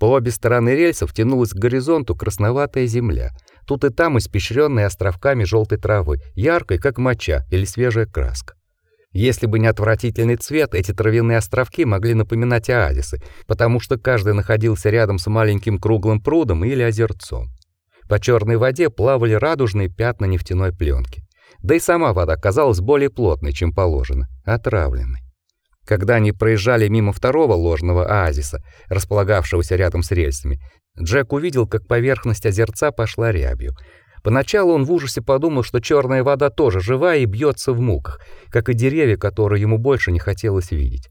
По обе стороны рельсов тянулась к горизонту красноватая земля, тут и там испещренная островками желтой травы, яркой, как моча или свежая краска. Если бы не отвратительный цвет, эти травяные островки могли напоминать оазисы, потому что каждый находился рядом с маленьким круглым прудом или озерцом. По черной воде плавали радужные пятна нефтяной пленки. Да и сама вода казалась более плотной, чем положено, отравленной. Когда они проезжали мимо второго ложного оазиса, располагавшегося рядом с рельсами, Джек увидел, как поверхность озерца пошла рябью. Поначалу он в ужасе подумал, что черная вода тоже живая и бьется в муках, как и деревья, которые ему больше не хотелось видеть.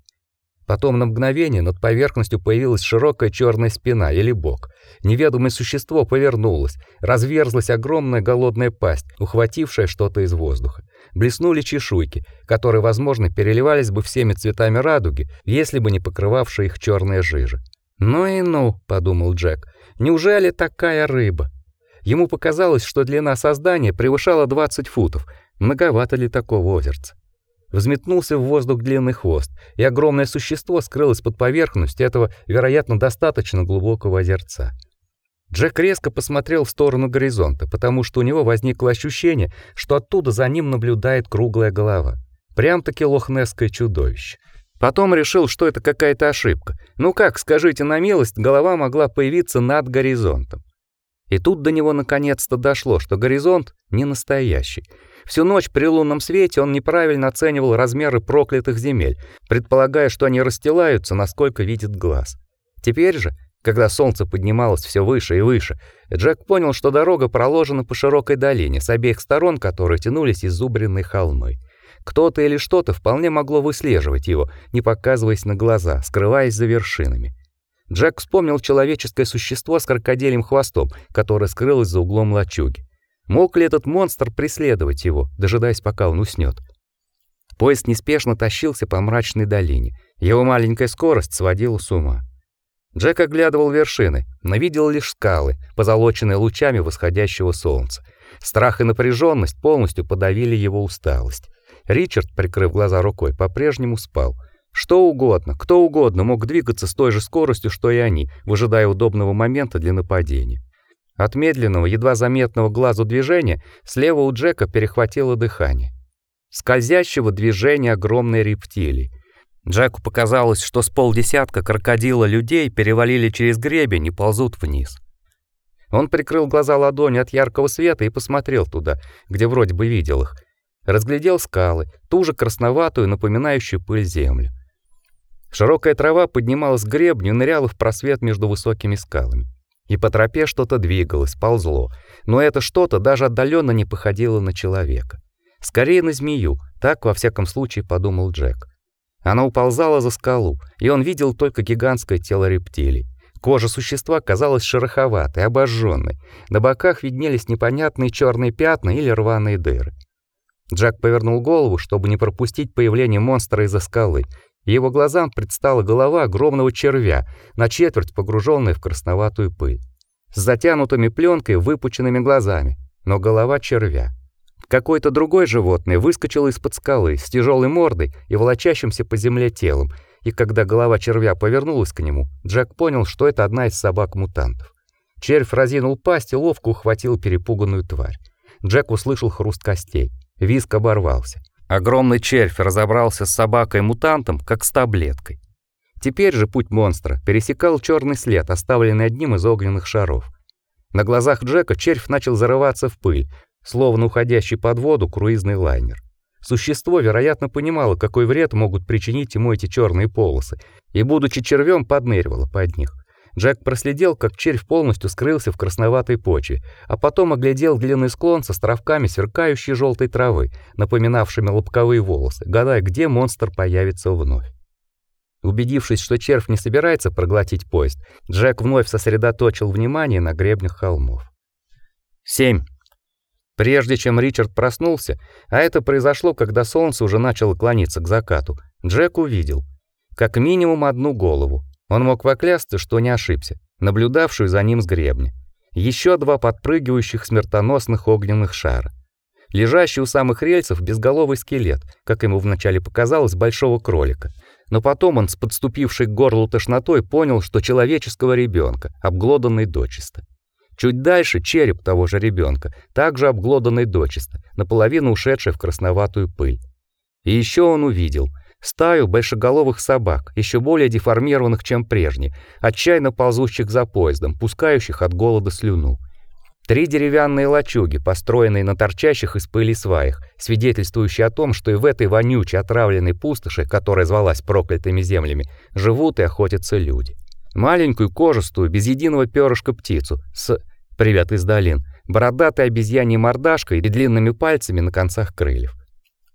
Потом на мгновение над поверхностью появилась широкая черная спина или бок. Неведомое существо повернулось, разверзлась огромная голодная пасть, ухватившая что-то из воздуха. Блеснули чешуйки, которые, возможно, переливались бы всеми цветами радуги, если бы не покрывавшая их черная жижа. "Ну и ну", подумал Джек. "Неужели такая рыба?" Ему показалось, что длина создания превышала 20 футов. Многовато ли такого озерца? Взметнулся в воздух длинный хвост, и огромное существо скрылось под поверхностью этого, вероятно, достаточно глубокого озерца. Джек резко посмотрел в сторону горизонта, потому что у него возникло ощущение, что оттуда за ним наблюдает круглая голова. Прям-таки лохнесское чудовище. Потом решил, что это какая-то ошибка. Ну как, скажите на милость, голова могла появиться над горизонтом. И тут до него наконец-то дошло, что горизонт не настоящий. Всю ночь при лунном свете он неправильно оценивал размеры проклятых земель, предполагая, что они расстилаются, насколько видит глаз. Теперь же, когда солнце поднималось все выше и выше, Джек понял, что дорога проложена по широкой долине, с обеих сторон которой тянулись изубренные холмы. Кто-то или что-то вполне могло выслеживать его, не показываясь на глаза, скрываясь за вершинами. Джек вспомнил человеческое существо с крокодилем хвостом, которое скрылось за углом лачуги. Мог ли этот монстр преследовать его, дожидаясь, пока он уснёт? Поезд неспешно тащился по мрачной долине. Его маленькая скорость сводила с ума. Джек оглядывал вершины, но видел лишь скалы, позолоченные лучами восходящего солнца. Страх и напряженность полностью подавили его усталость. Ричард, прикрыв глаза рукой, по-прежнему спал. Что угодно, кто угодно мог двигаться с той же скоростью, что и они, выжидая удобного момента для нападения. От медленного, едва заметного глазу движения слева у Джека перехватило дыхание. Скользящего движения огромной рептилии. Джеку показалось, что с полдесятка крокодила людей перевалили через гребень и ползут вниз. Он прикрыл глаза ладонью от яркого света и посмотрел туда, где вроде бы видел их. Разглядел скалы, ту же красноватую, напоминающую пыль землю. Широкая трава поднималась к гребню и ныряла в просвет между высокими скалами. И по тропе что-то двигалось, ползло, но это что-то даже отдаленно не походило на человека. Скорее на змею, так во всяком случае подумал Джек. Она уползала за скалу, и он видел только гигантское тело рептилии. Кожа существа казалась шероховатой, обожженной. На боках виднелись непонятные черные пятна или рваные дыры. Джек повернул голову, чтобы не пропустить появление монстра из-за скалы, его глазам предстала голова огромного червя, на четверть погруженная в красноватую пыль, с затянутыми пленкой выпученными глазами, но голова червя. Какое-то другое животное выскочило из-под скалы с тяжелой мордой и волочащимся по земле телом, и когда голова червя повернулась к нему, Джек понял, что это одна из собак-мутантов. Червь разинул пасть и ловко ухватил перепуганную тварь. Джек услышал хруст костей. Визг оборвался. Огромный червь разобрался с собакой-мутантом, как с таблеткой. Теперь же путь монстра пересекал черный след, оставленный одним из огненных шаров. На глазах Джека червь начал зарываться в пыль, словно уходящий под воду круизный лайнер. Существо, вероятно, понимало, какой вред могут причинить ему эти черные полосы, и, будучи червем, подныривало под них. Джек проследил, как червь полностью скрылся в красноватой почве, а потом оглядел длинный склон с островками сверкающей желтой травы, напоминавшими лобковые волосы, гадая, где монстр появится вновь. Убедившись, что червь не собирается проглотить поезд, Джек вновь сосредоточил внимание на гребнях холмов. 7. Прежде чем Ричард проснулся, а это произошло, когда солнце уже начало клониться к закату, Джек увидел как минимум одну голову, он мог поклясться, что не ошибся, наблюдавшую за ним с гребня. Еще два подпрыгивающих смертоносных огненных шара. Лежащий у самых рельсов безголовый скелет, как ему вначале показалось, большого кролика. Но потом он с подступившей к горлу тошнотой понял, что человеческого ребенка, обглоданный дочисто. Чуть дальше череп того же ребенка, также обглоданный дочисто, наполовину ушедший в красноватую пыль. И еще он увидел — стаю большеголовых собак, еще более деформированных, чем прежние, отчаянно ползущих за поездом, пускающих от голода слюну. Три деревянные лачуги, построенные на торчащих из пыли сваях, свидетельствующие о том, что и в этой вонючей отравленной пустоши, которая звалась проклятыми землями, живут и охотятся люди. Маленькую кожистую, без единого перышка птицу с «Привет из долин», бородатой обезьяньей мордашкой и длинными пальцами на концах крыльев.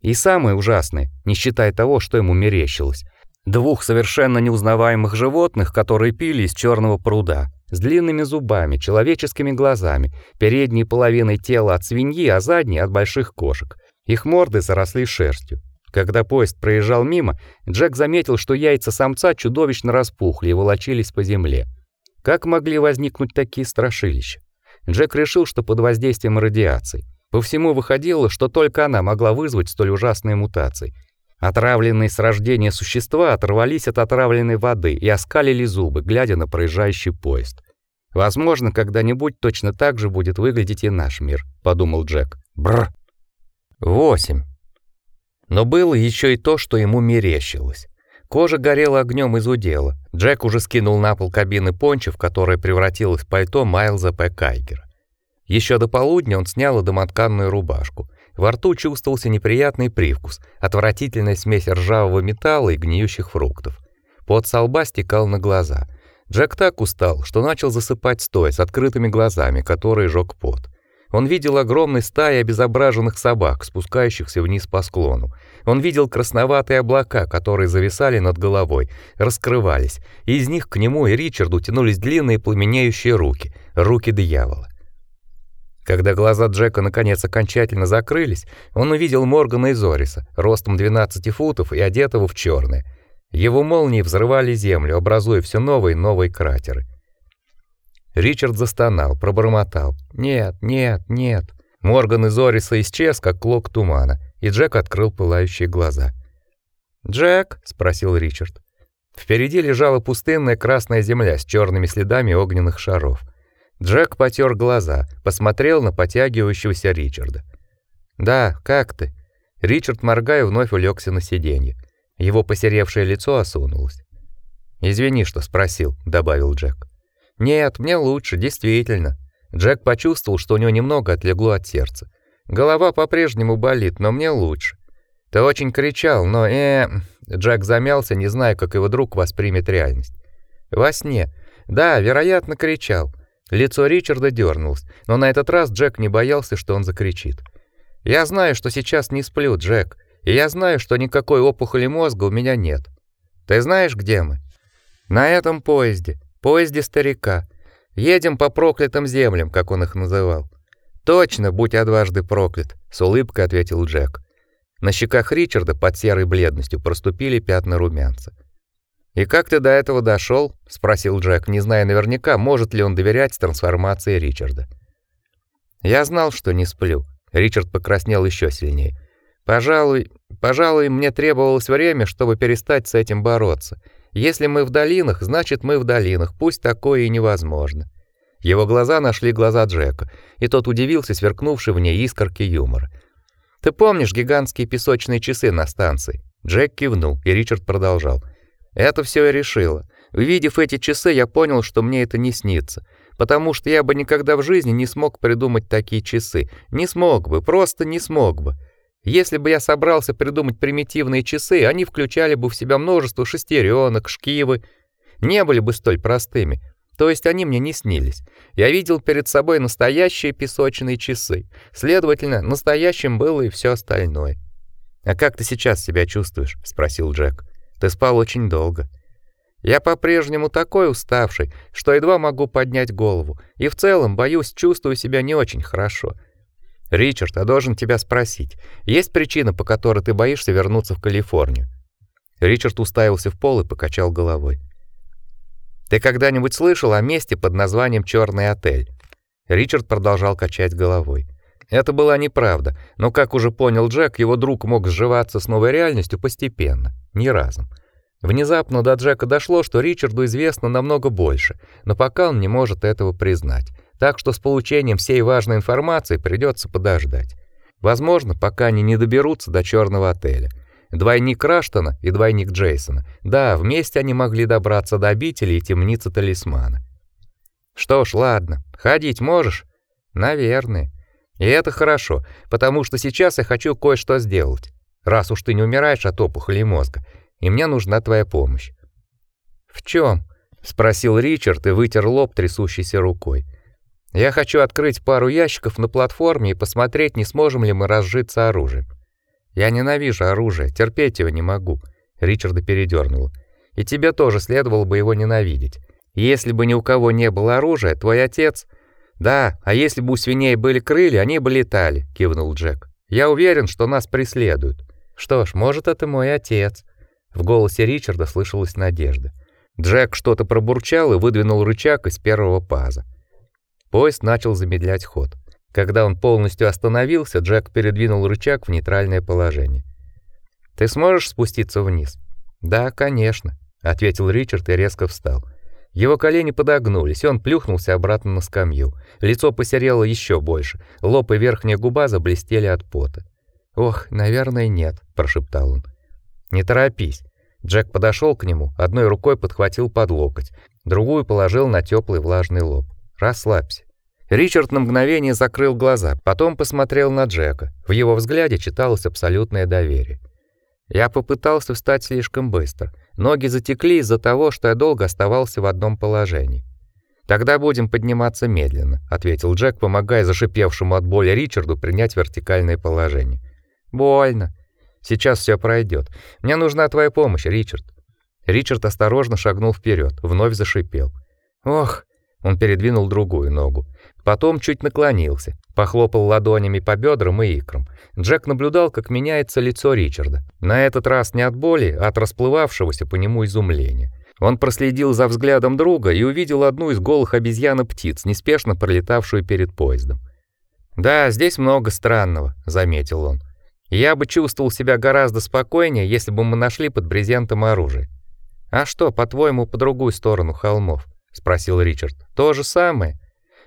И самое ужасное, не считая того, что ему мерещилось, двух совершенно неузнаваемых животных, которые пили из черного пруда, с длинными зубами, человеческими глазами, передней половиной тела от свиньи, а задней от больших кошек. Их морды заросли шерстью. Когда поезд проезжал мимо, Джек заметил, что яйца самца чудовищно распухли и волочились по земле. Как могли возникнуть такие страшилища? Джек решил, что под воздействием радиации. По всему выходило, что только она могла вызвать столь ужасные мутации. Отравленные с рождения существа оторвались от отравленной воды и оскалили зубы, глядя на проезжающий поезд. Возможно, когда-нибудь точно так же будет выглядеть и наш мир, подумал Джек. Бр. 8. Но было еще и то, что ему мерещилось. Кожа горела огнем и зудела. Джек уже скинул на пол кабины пончо, в которое превратилось пальто Майлза П. Кайгера. Еще до полудня он снял домотканную рубашку. Во рту чувствовался неприятный привкус, отвратительная смесь ржавого металла и гниющих фруктов. Пот со лба стекал на глаза. Джек так устал, что начал засыпать стоя с открытыми глазами, которые жёг пот. Он видел огромные стаи обезображенных собак, спускающихся вниз по склону. Он видел красноватые облака, которые зависали над головой, раскрывались, и из них к нему и Ричарду тянулись длинные пламенеющие руки, руки дьявола. Когда глаза Джека наконец окончательно закрылись, он увидел Моргана и Зориса, ростом 12 футов и одетого в черное. Его молнии взрывали землю, образуя все новые и новые кратеры. Ричард застонал, пробормотал: "Нет, нет, нет". Морган из Зориса исчез, как клок тумана, и Джек открыл пылающие глаза. "Джек?" спросил Ричард. Впереди лежала пустынная красная земля с черными следами огненных шаров. Джек потер глаза, посмотрел на потягивающегося Ричарда. "Да, как ты?" Ричард, моргая, вновь улегся на сиденье. Его посеревшее лицо осунулось. "Извини, что спросил", добавил Джек. "Нет, мне лучше, действительно". Джек почувствовал, что у него немного отлегло от сердца. Голова по-прежнему болит, но мне лучше. Ты очень кричал, но э Джек замялся, не зная, как его друг воспримет реальность. Во сне. Да, вероятно, кричал. Лицо Ричарда дернулось, но на этот раз Джек не боялся, что он закричит. Я знаю, что сейчас не сплю, Джек, и я знаю, что никакой опухоли мозга у меня нет. Ты знаешь, где мы? На этом поезде, поезде старика. Едем по проклятым землям, как он их называл. Точно, будь я дважды проклят, с улыбкой ответил Джек. На щеках Ричарда под серой бледностью проступили пятна румянца. «И как ты до этого дошел?» — спросил Джек, не зная наверняка, может ли он доверять трансформации Ричарда. «Я знал, что не сплю». Ричард покраснел еще сильнее. «Пожалуй, пожалуй, мне требовалось время, чтобы перестать с этим бороться. Если мы в долинах, значит, мы в долинах, пусть такое и невозможно». Его глаза нашли глаза Джека, и тот удивился сверкнувшей в ней искорке юмора. «Ты помнишь гигантские песочные часы на станции?» Джек кивнул, и Ричард продолжал. Это все и решило. Увидев эти часы, я понял, что мне это не снится, потому что я бы никогда в жизни не смог придумать такие часы. Не смог бы, просто не смог бы. Если бы я собрался придумать примитивные часы, они включали бы в себя множество шестеренок, шкивы, не были бы столь простыми. То есть они мне не снились. Я видел перед собой настоящие песочные часы. Следовательно, настоящим было и все остальное. А как ты сейчас себя чувствуешь? спросил Джек. Ты спал очень долго. Я по-прежнему такой уставший, что едва могу поднять голову, и в целом, боюсь, чувствую себя не очень хорошо. Ричард, я должен тебя спросить, есть причина, по которой ты боишься вернуться в Калифорнию? Ричард уставился в пол и покачал головой. Ты когда-нибудь слышал о месте под названием Черный отель? Ричард продолжал качать головой. Это была неправда, но, как уже понял Джек, его друг мог сживаться с новой реальностью постепенно, не разом. Внезапно до Джека дошло, что Ричарду известно намного больше, но пока он не может этого признать. Так что с получением всей важной информации придется подождать. Возможно, пока они не доберутся до черного отеля. Двойник Раштона и двойник Джейсона. Да, вместе они могли добраться до обители и темницы талисмана. Что ж, ладно. Ходить можешь? Наверное. И это хорошо, потому что сейчас я хочу кое-что сделать. Раз уж ты не умираешь от опухоли мозга, и мне нужна твоя помощь. В чем? спросил Ричард и вытер лоб трясущейся рукой. Я хочу открыть пару ящиков на платформе и посмотреть, не сможем ли мы разжиться оружием. Я ненавижу оружие, терпеть его не могу. Ричарда передёрнуло. И тебе тоже следовало бы его ненавидеть. Если бы ни у кого не было оружия, твой отец Да, а если бы у свиней были крылья, они бы летали, кивнул Джек. Я уверен, что нас преследуют. Что ж, может, это мой отец. В голосе Ричарда слышалась надежда. Джек что-то пробурчал и выдвинул рычаг из первого паза. Поезд начал замедлять ход. Когда он полностью остановился, Джек передвинул рычаг в нейтральное положение. Ты сможешь спуститься вниз? Да, конечно, ответил Ричард и резко встал. Его колени подогнулись, и он плюхнулся обратно на скамью. Лицо посерело еще больше, лоб и верхняя губа заблестели от пота. "Ох, наверное, нет", прошептал он. "Не торопись". Джек подошел к нему, одной рукой подхватил под локоть, другую положил на теплый влажный лоб. "Расслабься". Ричард на мгновение закрыл глаза, потом посмотрел на Джека. В его взгляде читалось абсолютное доверие. Я попытался встать слишком быстро. Ноги затекли из-за того, что я долго оставался в одном положении. Тогда будем подниматься медленно, ответил Джек, помогая зашипевшему от боли Ричарду принять вертикальное положение. Больно. Сейчас все пройдет. Мне нужна твоя помощь, Ричард. Ричард осторожно шагнул вперед, вновь зашипел. Ох, он передвинул другую ногу. Потом чуть наклонился, похлопал ладонями по бедрам и икрам. Джек наблюдал, как меняется лицо Ричарда. На этот раз не от боли, а от расплывавшегося по нему изумления. Он проследил за взглядом друга и увидел одну из голых обезьян-птиц, неспешно пролетавшую перед поездом. «Да, здесь много странного», — заметил он. «Я бы чувствовал себя гораздо спокойнее, если бы мы нашли под брезентом оружие». «А что, по-твоему, по другую сторону холмов?» — спросил Ричард. «То же самое?»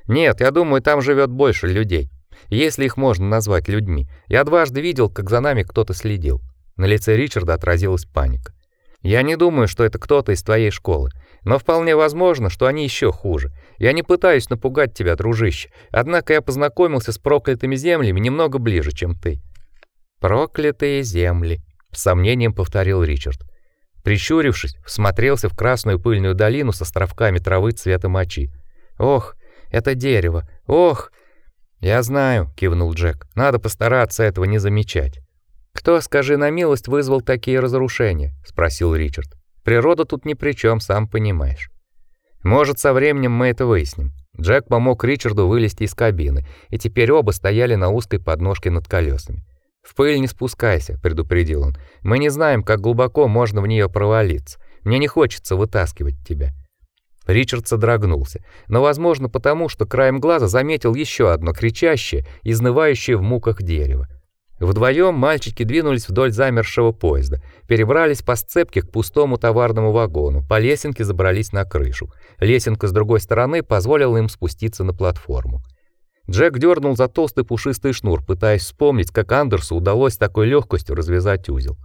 Нет, я думаю, там живет больше людей. Если их можно назвать людьми. Я дважды видел, как за нами кто-то следил. На лице Ричарда отразилась паника. Я не думаю, что это кто-то из твоей школы, но вполне возможно, что они еще хуже. Я не пытаюсь напугать тебя, дружище. Однако я познакомился с проклятыми землями немного ближе, чем ты. Проклятые земли, с сомнением повторил Ричард. Прищурившись, всмотрелся в красную пыльную долину с островками травы цвета мочи. Ох, это дерево. Ох. Я знаю, кивнул Джек. Надо постараться этого не замечать. Кто, скажи на милость, вызвал такие разрушения? спросил Ричард. Природа тут ни при чем, сам понимаешь. Может, со временем мы это выясним. Джек помог Ричарду вылезти из кабины, и теперь оба стояли на узкой подножке над колесами. В пыль не спускайся, предупредил он. Мы не знаем, как глубоко можно в нее провалиться. Мне не хочется вытаскивать тебя. Ричард содрогнулся, но, возможно, потому, что краем глаза заметил еще одно кричащее, изнывающее в муках дерево. Вдвоем мальчики двинулись вдоль замершего поезда, перебрались по сцепке к пустому товарному вагону, по лесенке забрались на крышу. Лесенка с другой стороны позволила им спуститься на платформу. Джек дернул за толстый пушистый шнур, пытаясь вспомнить, как Андерсу удалось с такой легкостью развязать узел.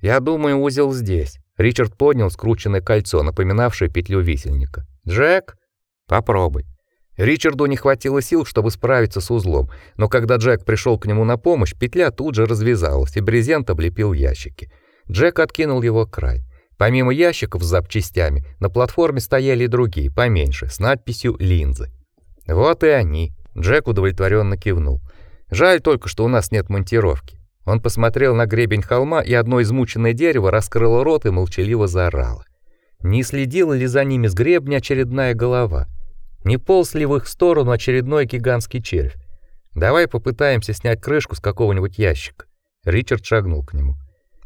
«Я думаю, узел здесь», Ричард поднял скрученное кольцо, напоминавшее петлю висельника. «Джек, попробуй». Ричарду не хватило сил, чтобы справиться с узлом, но когда Джек пришел к нему на помощь, петля тут же развязалась, и брезент облепил ящики. Джек откинул его край. Помимо ящиков с запчастями, на платформе стояли и другие, поменьше, с надписью «Линзы». «Вот и они», — Джек удовлетворенно кивнул. «Жаль только, что у нас нет монтировки. Он посмотрел на гребень холма, и одно измученное дерево раскрыло рот и молчаливо заорало. Не следила ли за ними с гребня очередная голова? Не полз ли в их сторону очередной гигантский червь? Давай попытаемся снять крышку с какого-нибудь ящика. Ричард шагнул к нему.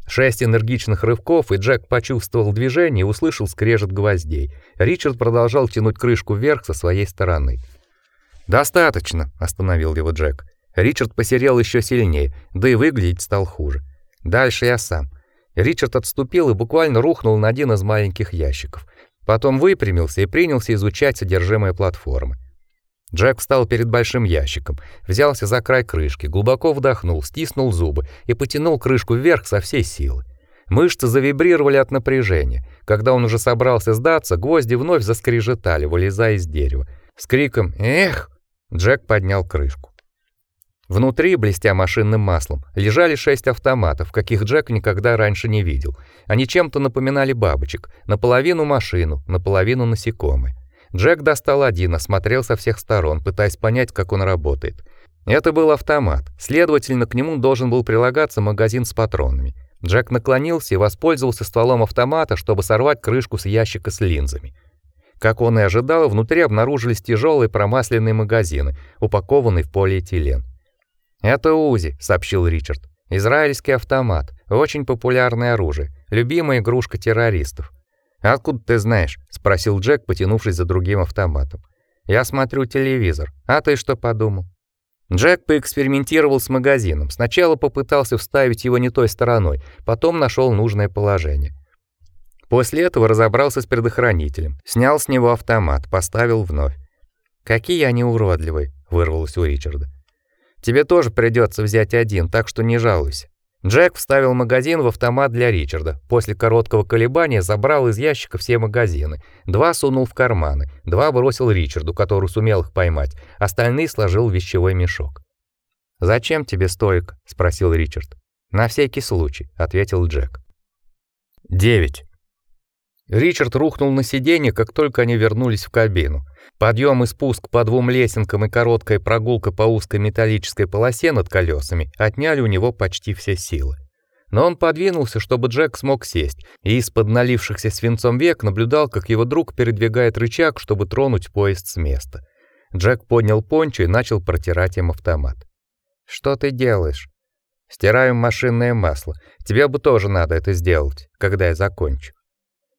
Шесть энергичных рывков, и Джек почувствовал движение и услышал скрежет гвоздей. Ричард продолжал тянуть крышку вверх со своей стороны. «Достаточно», — остановил его Джек. Ричард посерел еще сильнее, да и выглядеть стал хуже. Дальше я сам. Ричард отступил и буквально рухнул на один из маленьких ящиков. Потом выпрямился и принялся изучать содержимое платформы. Джек встал перед большим ящиком, взялся за край крышки, глубоко вдохнул, стиснул зубы и потянул крышку вверх со всей силы. Мышцы завибрировали от напряжения. Когда он уже собрался сдаться, гвозди вновь заскрежетали, вылезая из дерева. С криком «Эх!» Джек поднял крышку. Внутри, блестя машинным маслом, лежали шесть автоматов, каких Джек никогда раньше не видел. Они чем-то напоминали бабочек, наполовину машину, наполовину насекомые. Джек достал один, осмотрел со всех сторон, пытаясь понять, как он работает. Это был автомат. Следовательно, к нему должен был прилагаться магазин с патронами. Джек наклонился и воспользовался стволом автомата, чтобы сорвать крышку с ящика с линзами. Как он и ожидал, внутри обнаружились тяжелые промасленные магазины, упакованные в полиэтилен. «Это УЗИ», — сообщил Ричард. «Израильский автомат. Очень популярное оружие. Любимая игрушка террористов». «Откуда ты знаешь?» — спросил Джек, потянувшись за другим автоматом. «Я смотрю телевизор. А ты что подумал?» Джек поэкспериментировал с магазином. Сначала попытался вставить его не той стороной, потом нашел нужное положение. После этого разобрался с предохранителем, снял с него автомат, поставил вновь. «Какие они уродливые!» — вырвалось у Ричарда. Тебе тоже придется взять один, так что не жалуйся. Джек вставил магазин в автомат для Ричарда. После короткого колебания забрал из ящика все магазины. Два сунул в карманы, два бросил Ричарду, который сумел их поймать. Остальные сложил в вещевой мешок. "Зачем тебе стоек?" спросил Ричард. "На всякий случай", ответил Джек. 9. Ричард рухнул на сиденье, как только они вернулись в кабину. Подъем и спуск по двум лесенкам и короткая прогулка по узкой металлической полосе над колесами отняли у него почти все силы. Но он подвинулся, чтобы Джек смог сесть, и из-под налившихся свинцом век наблюдал, как его друг передвигает рычаг, чтобы тронуть поезд с места. Джек поднял пончо и начал протирать им автомат. «Что ты делаешь?» «Стираем машинное масло. Тебе бы тоже надо это сделать, когда я закончу».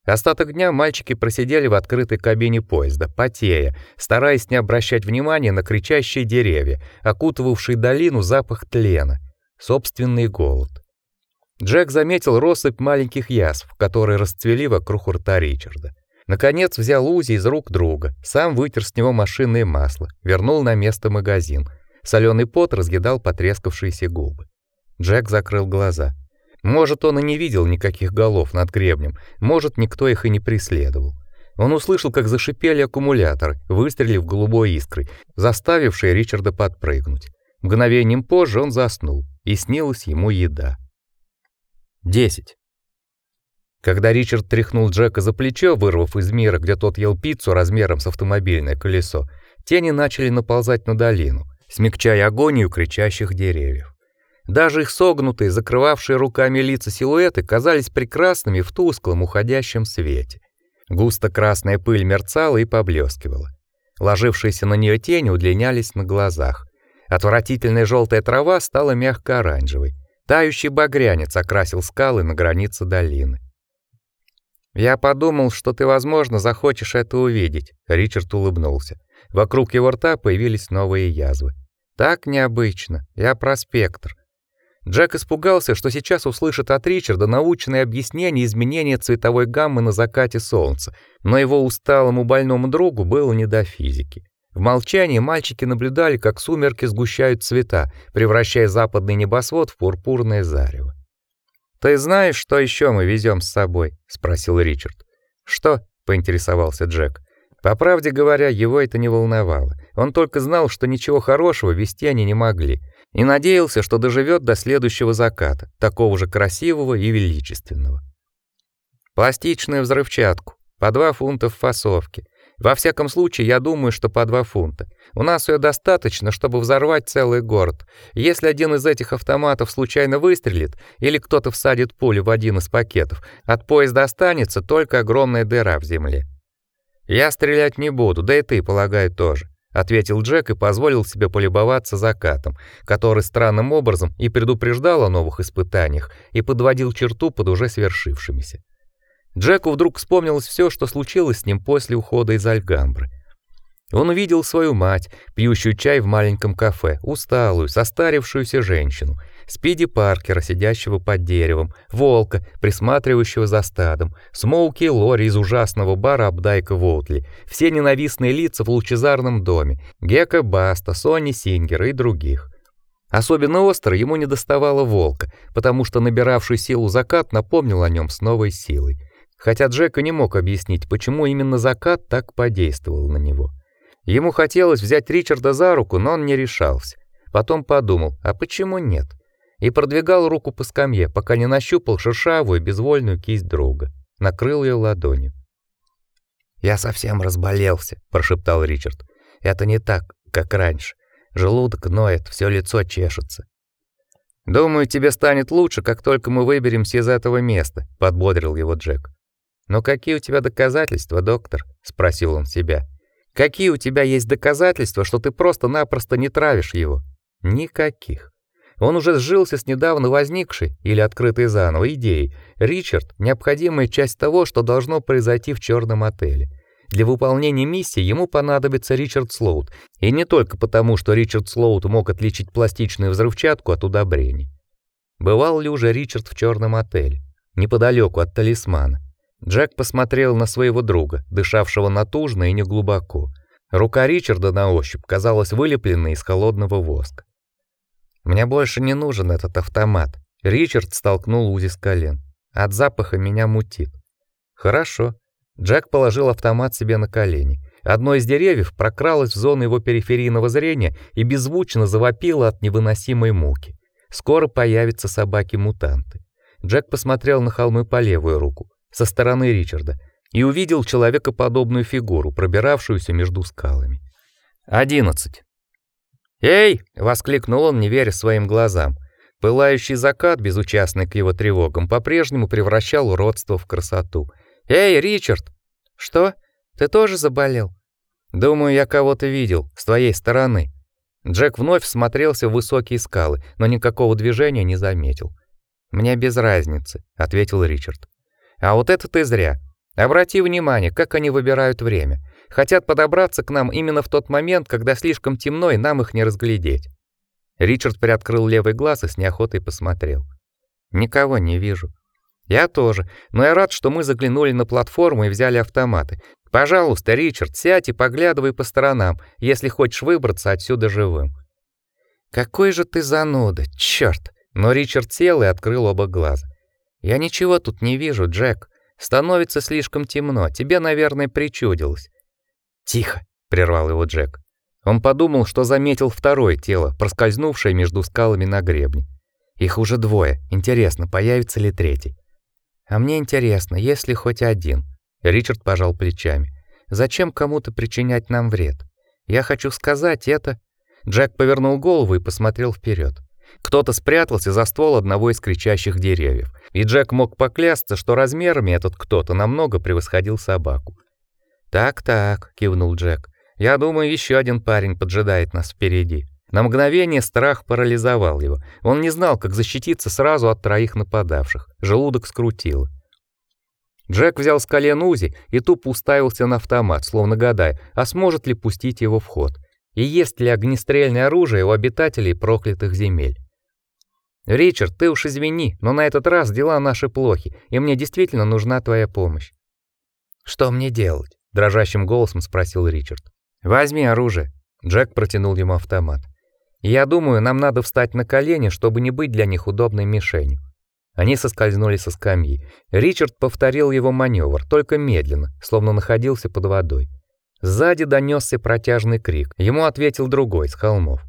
Остаток дня мальчики просидели в открытой кабине поезда, потея, стараясь не обращать внимания на кричащие деревья, окутывавшие долину запах тлена, собственный голод. Джек заметил россыпь маленьких язв, которые расцвели вокруг рта Ричарда. Наконец взял Узи из рук друга, сам вытер с него машинное масло, вернул на место магазин. Соленый пот разъедал потрескавшиеся губы. Джек закрыл глаза. Может, он и не видел никаких голов над гребнем, может, никто их и не преследовал. Он услышал, как зашипели аккумуляторы, выстрелив голубой искрой, заставившей Ричарда подпрыгнуть. Мгновением позже он заснул, и снилась ему еда. 10. Когда Ричард тряхнул Джека за плечо, вырвав из мира, где тот ел пиццу размером с автомобильное колесо, тени начали наползать на долину, смягчая агонию кричащих деревьев. Даже их согнутые, закрывавшие руками лица силуэты казались прекрасными в тусклом уходящем свете. Густо-красная пыль мерцала и поблескивала. Ложившиеся на нее тени удлинялись на глазах. Отвратительная желтая трава стала мягко-оранжевой. Тающий багрянец окрасил скалы на границе долины. Я подумал, что ты, возможно, захочешь это увидеть, Ричард улыбнулся. Вокруг его рта появились новые язвы. Так необычно. Я проспектор. Джек испугался, что сейчас услышит от Ричарда научное объяснение изменения цветовой гаммы на закате солнца, но его усталому больному другу было не до физики. В молчании мальчики наблюдали, как сумерки сгущают цвета, превращая западный небосвод в пурпурное зарево. «Ты знаешь, что еще мы везем с собой?» — спросил Ричард. «Что?» — поинтересовался Джек. По правде говоря, его это не волновало. Он только знал, что ничего хорошего вести они не могли — и надеялся, что доживет до следующего заката, такого же красивого и величественного. Пластичную взрывчатку, по два фунта в фасовке. Во всяком случае, я думаю, что по два фунта. У нас ее достаточно, чтобы взорвать целый город. Если один из этих автоматов случайно выстрелит или кто-то всадит пулю в один из пакетов, от поезда останется только огромная дыра в земле. Я стрелять не буду, да и ты, полагаю, тоже ответил Джек и позволил себе полюбоваться закатом, который странным образом и предупреждал о новых испытаниях, и подводил черту под уже свершившимися. Джеку вдруг вспомнилось все, что случилось с ним после ухода из Альгамбры. Он увидел свою мать, пьющую чай в маленьком кафе, усталую, состарившуюся женщину, Спиди Паркера, сидящего под деревом, Волка, присматривающего за стадом, Смоуки Лори из ужасного бара Абдайка Воутли, все ненавистные лица в лучезарном доме, Гека Баста, Сони Сингер и других. Особенно остро ему не доставало Волка, потому что набиравший силу закат напомнил о нем с новой силой. Хотя Джека не мог объяснить, почему именно закат так подействовал на него. Ему хотелось взять Ричарда за руку, но он не решался. Потом подумал: а почему нет? И продвигал руку по скамье, пока не нащупал шершавую безвольную кисть друга. Накрыл ее ладонью. Я совсем разболелся, прошептал Ричард. Это не так, как раньше. Желудок ноет, все лицо чешется. Думаю, тебе станет лучше, как только мы выберемся из этого места, подбодрил его Джек. Но какие у тебя доказательства, доктор? спросил он себя. Какие у тебя есть доказательства, что ты просто-напросто не травишь его? Никаких. Он уже сжился с недавно возникшей или открытой заново идеей. Ричард необходимая часть того, что должно произойти в черном отеле. Для выполнения миссии ему понадобится Ричард Слоут, и не только потому, что Ричард Слоут мог отличить пластичную взрывчатку от удобрений. Бывал ли уже Ричард в черном отеле, неподалеку от талисмана? Джек посмотрел на своего друга, дышавшего натужно и неглубоко. Рука Ричарда на ощупь казалась вылепленной из холодного воска. Мне больше не нужен этот автомат. Ричард столкнул Узи с колен. От запаха меня мутит. Хорошо. Джек положил автомат себе на колени. Одно из деревьев прокралось в зону его периферийного зрения и беззвучно завопило от невыносимой муки. Скоро появятся собаки-мутанты. Джек посмотрел на холмы по левую руку, со стороны Ричарда, и увидел человекоподобную фигуру, пробиравшуюся между скалами. Одиннадцать. «Эй!» — воскликнул он, не веря своим глазам. Пылающий закат, безучастный к его тревогам, по-прежнему превращал уродство в красоту. «Эй, Ричард!» «Что? Ты тоже заболел?» «Думаю, я кого-то видел, с твоей стороны». Джек вновь смотрелся в высокие скалы, но никакого движения не заметил. «Мне без разницы», — ответил Ричард. «А вот это ты зря. Обрати внимание, как они выбирают время. Хотят подобраться к нам именно в тот момент, когда слишком темно и нам их не разглядеть. Ричард приоткрыл левый глаз и с неохотой посмотрел. Никого не вижу. Я тоже, но я рад, что мы заглянули на платформу и взяли автоматы. Пожалуйста, Ричард, сядь и поглядывай по сторонам, если хочешь выбраться отсюда живым. Какой же ты зануда, чёрт! Но Ричард сел и открыл оба глаза. Я ничего тут не вижу, Джек. Становится слишком темно. Тебе, наверное, причудилось. Тихо, прервал его Джек. Он подумал, что заметил второе тело, проскользнувшее между скалами на гребне. Их уже двое. Интересно, появится ли третий? А мне интересно, есть ли хоть один. Ричард пожал плечами. Зачем кому-то причинять нам вред? Я хочу сказать это. Джек повернул голову и посмотрел вперед. Кто-то спрятался за ствол одного из кричащих деревьев, и Джек мог поклясться, что размерами этот кто-то намного превосходил собаку. «Так-так», — кивнул Джек. «Я думаю, еще один парень поджидает нас впереди». На мгновение страх парализовал его. Он не знал, как защититься сразу от троих нападавших. Желудок скрутило. Джек взял с колен Узи и тупо уставился на автомат, словно гадая, а сможет ли пустить его в ход. И есть ли огнестрельное оружие у обитателей проклятых земель. Ричард, ты уж извини, но на этот раз дела наши плохи, и мне действительно нужна твоя помощь. Что мне делать? Дрожащим голосом спросил Ричард. Возьми оружие. Джек протянул ему автомат. Я думаю, нам надо встать на колени, чтобы не быть для них удобной мишенью. Они соскользнули со скамьи. Ричард повторил его маневр, только медленно, словно находился под водой. Сзади донесся протяжный крик. Ему ответил другой с холмов.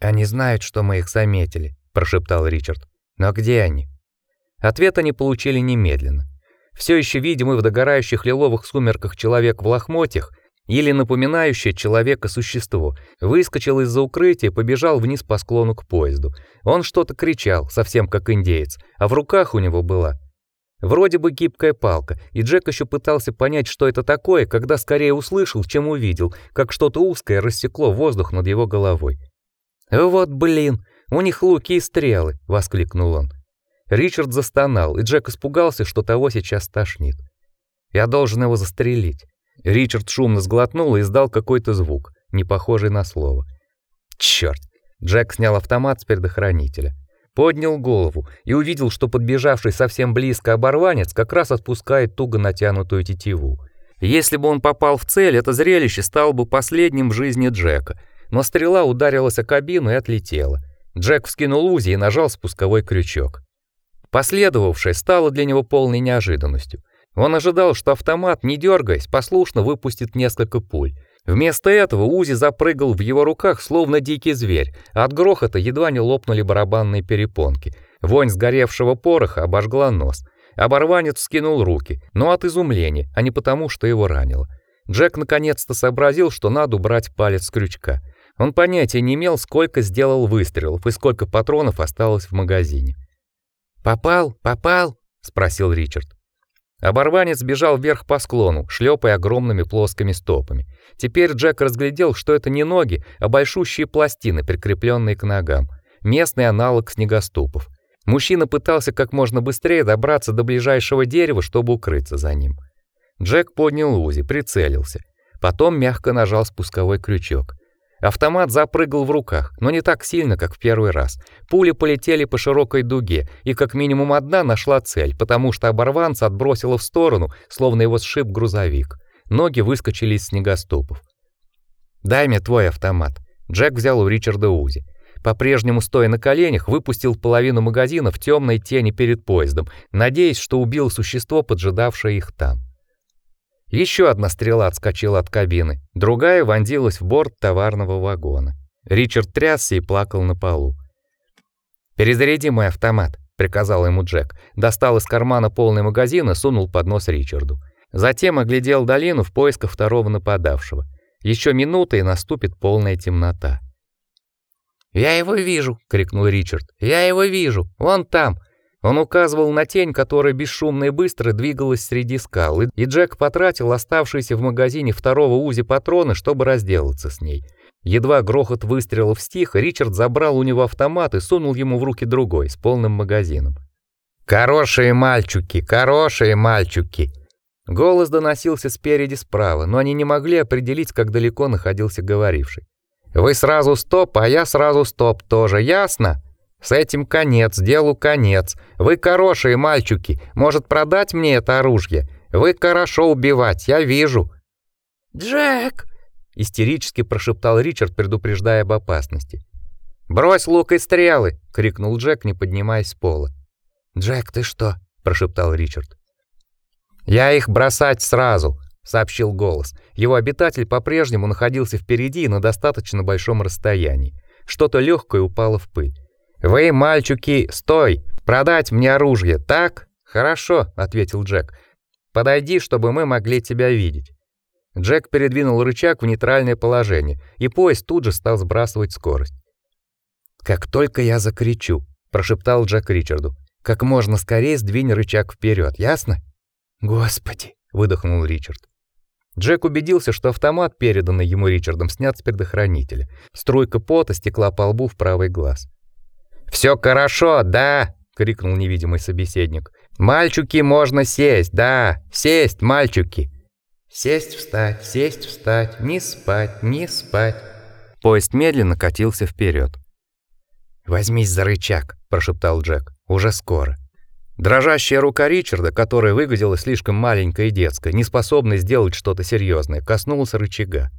Они знают, что мы их заметили, прошептал Ричард. Но где они? Ответа они получили немедленно все еще видимый в догорающих лиловых сумерках человек в лохмотьях или напоминающее человека существо, выскочил из-за укрытия и побежал вниз по склону к поезду. Он что-то кричал, совсем как индеец, а в руках у него была вроде бы гибкая палка, и Джек еще пытался понять, что это такое, когда скорее услышал, чем увидел, как что-то узкое рассекло воздух над его головой. «Вот блин, у них луки и стрелы!» — воскликнул он. Ричард застонал, и Джек испугался, что того сейчас тошнит. Я должен его застрелить. Ричард шумно сглотнул и издал какой-то звук, не похожий на слово. Черт! Джек снял автомат с предохранителя, поднял голову и увидел, что подбежавший совсем близко оборванец как раз отпускает туго натянутую тетиву. Если бы он попал в цель, это зрелище стало бы последним в жизни Джека, но стрела ударилась о кабину и отлетела. Джек вскинул УЗИ и нажал спусковой крючок. Последовавшее стало для него полной неожиданностью. Он ожидал, что автомат, не дергаясь, послушно выпустит несколько пуль. Вместо этого Узи запрыгал в его руках, словно дикий зверь. От грохота едва не лопнули барабанные перепонки. Вонь сгоревшего пороха обожгла нос. Оборванец скинул руки, но от изумления, а не потому, что его ранило. Джек наконец-то сообразил, что надо убрать палец с крючка. Он понятия не имел, сколько сделал выстрелов и сколько патронов осталось в магазине. «Попал? Попал?» — спросил Ричард. Оборванец бежал вверх по склону, шлепая огромными плоскими стопами. Теперь Джек разглядел, что это не ноги, а большущие пластины, прикрепленные к ногам. Местный аналог снегоступов. Мужчина пытался как можно быстрее добраться до ближайшего дерева, чтобы укрыться за ним. Джек поднял УЗИ, прицелился. Потом мягко нажал спусковой крючок. Автомат запрыгал в руках, но не так сильно, как в первый раз. Пули полетели по широкой дуге, и как минимум одна нашла цель, потому что оборванца отбросило в сторону, словно его сшиб грузовик. Ноги выскочили из снегоступов. «Дай мне твой автомат». Джек взял у Ричарда УЗИ. По-прежнему стоя на коленях, выпустил половину магазина в темной тени перед поездом, надеясь, что убил существо, поджидавшее их там. Еще одна стрела отскочила от кабины, другая вонзилась в борт товарного вагона. Ричард трясся и плакал на полу. «Перезаряди мой автомат», — приказал ему Джек. Достал из кармана полный магазин и сунул под нос Ричарду. Затем оглядел долину в поисках второго нападавшего. Еще минута и наступит полная темнота. «Я его вижу!» — крикнул Ричард. «Я его вижу! Вон там! Он указывал на тень, которая бесшумно и быстро двигалась среди скал, и Джек потратил оставшиеся в магазине второго УЗИ патроны, чтобы разделаться с ней. Едва грохот выстрелов стих, Ричард забрал у него автомат и сунул ему в руки другой с полным магазином. «Хорошие мальчики, хорошие мальчики!» Голос доносился спереди справа, но они не могли определить, как далеко находился говоривший. «Вы сразу стоп, а я сразу стоп тоже, ясно?» С этим конец, делу конец. Вы хорошие мальчики, может продать мне это оружие? Вы хорошо убивать, я вижу. Джек, истерически прошептал Ричард, предупреждая об опасности. Брось лук и стрелы, крикнул Джек, не поднимаясь с пола. Джек, ты что? прошептал Ричард. Я их бросать сразу, сообщил голос. Его обитатель по-прежнему находился впереди на достаточно большом расстоянии. Что-то легкое упало в пыль. Вы, мальчики, стой! Продать мне оружие, так? Хорошо, ответил Джек. Подойди, чтобы мы могли тебя видеть. Джек передвинул рычаг в нейтральное положение, и поезд тут же стал сбрасывать скорость. Как только я закричу, прошептал Джек Ричарду. Как можно скорее сдвинь рычаг вперед, ясно? Господи, выдохнул Ричард. Джек убедился, что автомат, переданный ему Ричардом, снят с предохранителя. Струйка пота стекла по лбу в правый глаз. Все хорошо, да, крикнул невидимый собеседник. Мальчики, можно сесть, да, сесть, мальчики. Сесть, встать, сесть, встать, не спать, не спать. Поезд медленно катился вперед. Возьмись за рычаг, прошептал Джек. Уже скоро. Дрожащая рука Ричарда, которая выглядела слишком маленькой и детской, не способной сделать что-то серьезное, коснулась рычага.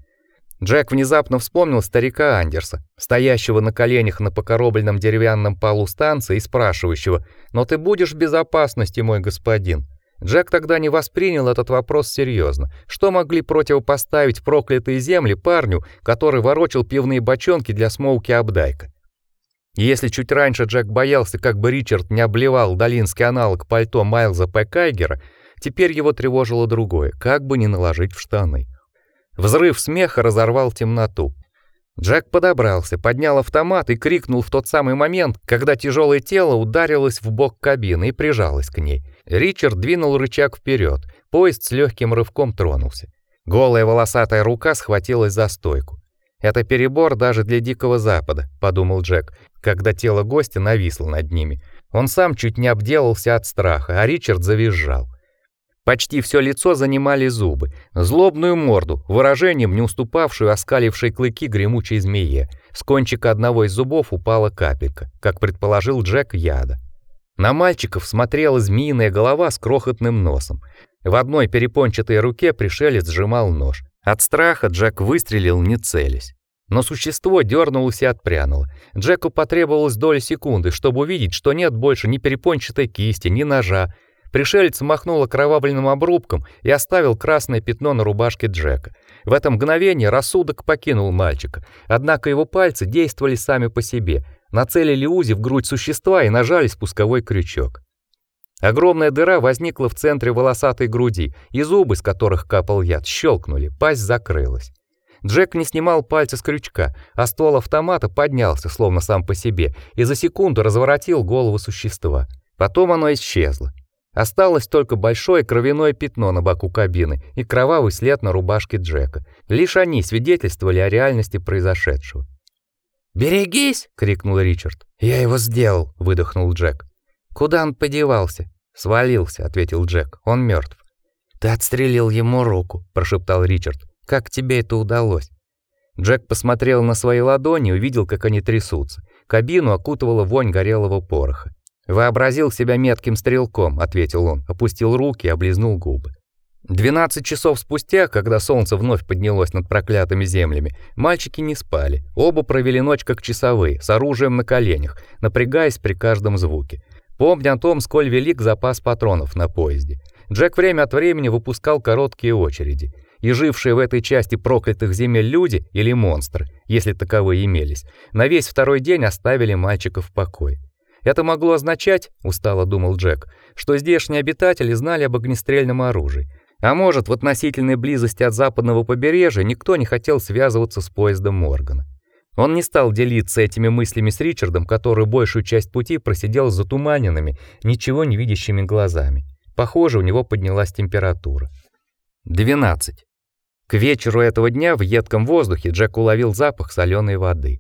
Джек внезапно вспомнил старика Андерса, стоящего на коленях на покоробленном деревянном полу станции и спрашивающего: "Но ты будешь в безопасности, мой господин?" Джек тогда не воспринял этот вопрос серьезно. Что могли противопоставить проклятые земли парню, который ворочал пивные бочонки для Смоуки Абдайка? Если чуть раньше Джек боялся, как бы Ричард не обливал долинский аналог пальто Майлза П. Кайгера, теперь его тревожило другое: как бы не наложить в штаны. Взрыв смеха разорвал темноту. Джек подобрался, поднял автомат и крикнул в тот самый момент, когда тяжелое тело ударилось в бок кабины и прижалось к ней. Ричард двинул рычаг вперед. Поезд с легким рывком тронулся. Голая волосатая рука схватилась за стойку. Это перебор даже для Дикого Запада, подумал Джек, когда тело гостя нависло над ними. Он сам чуть не обделался от страха, а Ричард завизжал. Почти все лицо занимали зубы, злобную морду, выражением не уступавшую оскалившей клыки гремучей змее. С кончика одного из зубов упала капелька, как предположил Джек, яда. На мальчиков смотрела змеиная голова с крохотным носом. В одной перепончатой руке пришелец сжимал нож. От страха Джек выстрелил, не целясь. Но существо дернулось и отпрянуло. Джеку потребовалось доля секунды, чтобы увидеть, что нет больше ни перепончатой кисти, ни ножа, Пришелец махнул окровавленным обрубком и оставил красное пятно на рубашке Джека. В это мгновение рассудок покинул мальчика, однако его пальцы действовали сами по себе, нацелили УЗИ в грудь существа и нажали спусковой крючок. Огромная дыра возникла в центре волосатой груди, и зубы, с которых капал яд, щелкнули, пасть закрылась. Джек не снимал пальца с крючка, а ствол автомата поднялся, словно сам по себе, и за секунду разворотил голову существа. Потом оно исчезло. Осталось только большое кровяное пятно на боку кабины и кровавый след на рубашке Джека. Лишь они свидетельствовали о реальности произошедшего. «Берегись!» — крикнул Ричард. «Я его сделал!» — выдохнул Джек. «Куда он подевался?» «Свалился», — ответил Джек. «Он мертв. «Ты отстрелил ему руку», — прошептал Ричард. «Как тебе это удалось?» Джек посмотрел на свои ладони и увидел, как они трясутся. Кабину окутывала вонь горелого пороха. Вообразил себя метким стрелком, ответил он, опустил руки и облизнул губы. 12 часов спустя, когда солнце вновь поднялось над проклятыми землями, мальчики не спали. Оба провели ночь как часовые, с оружием на коленях, напрягаясь при каждом звуке. Помня о том, сколь велик запас патронов на поезде, Джек время от времени выпускал короткие очереди. И жившие в этой части проклятых земель люди или монстры, если таковые имелись, на весь второй день оставили мальчиков в покое. Это могло означать, устало думал Джек, что здешние обитатели знали об огнестрельном оружии. А может, в относительной близости от западного побережья никто не хотел связываться с поездом Моргана. Он не стал делиться этими мыслями с Ричардом, который большую часть пути просидел с затуманенными, ничего не видящими глазами. Похоже, у него поднялась температура. 12. К вечеру этого дня в едком воздухе Джек уловил запах соленой воды.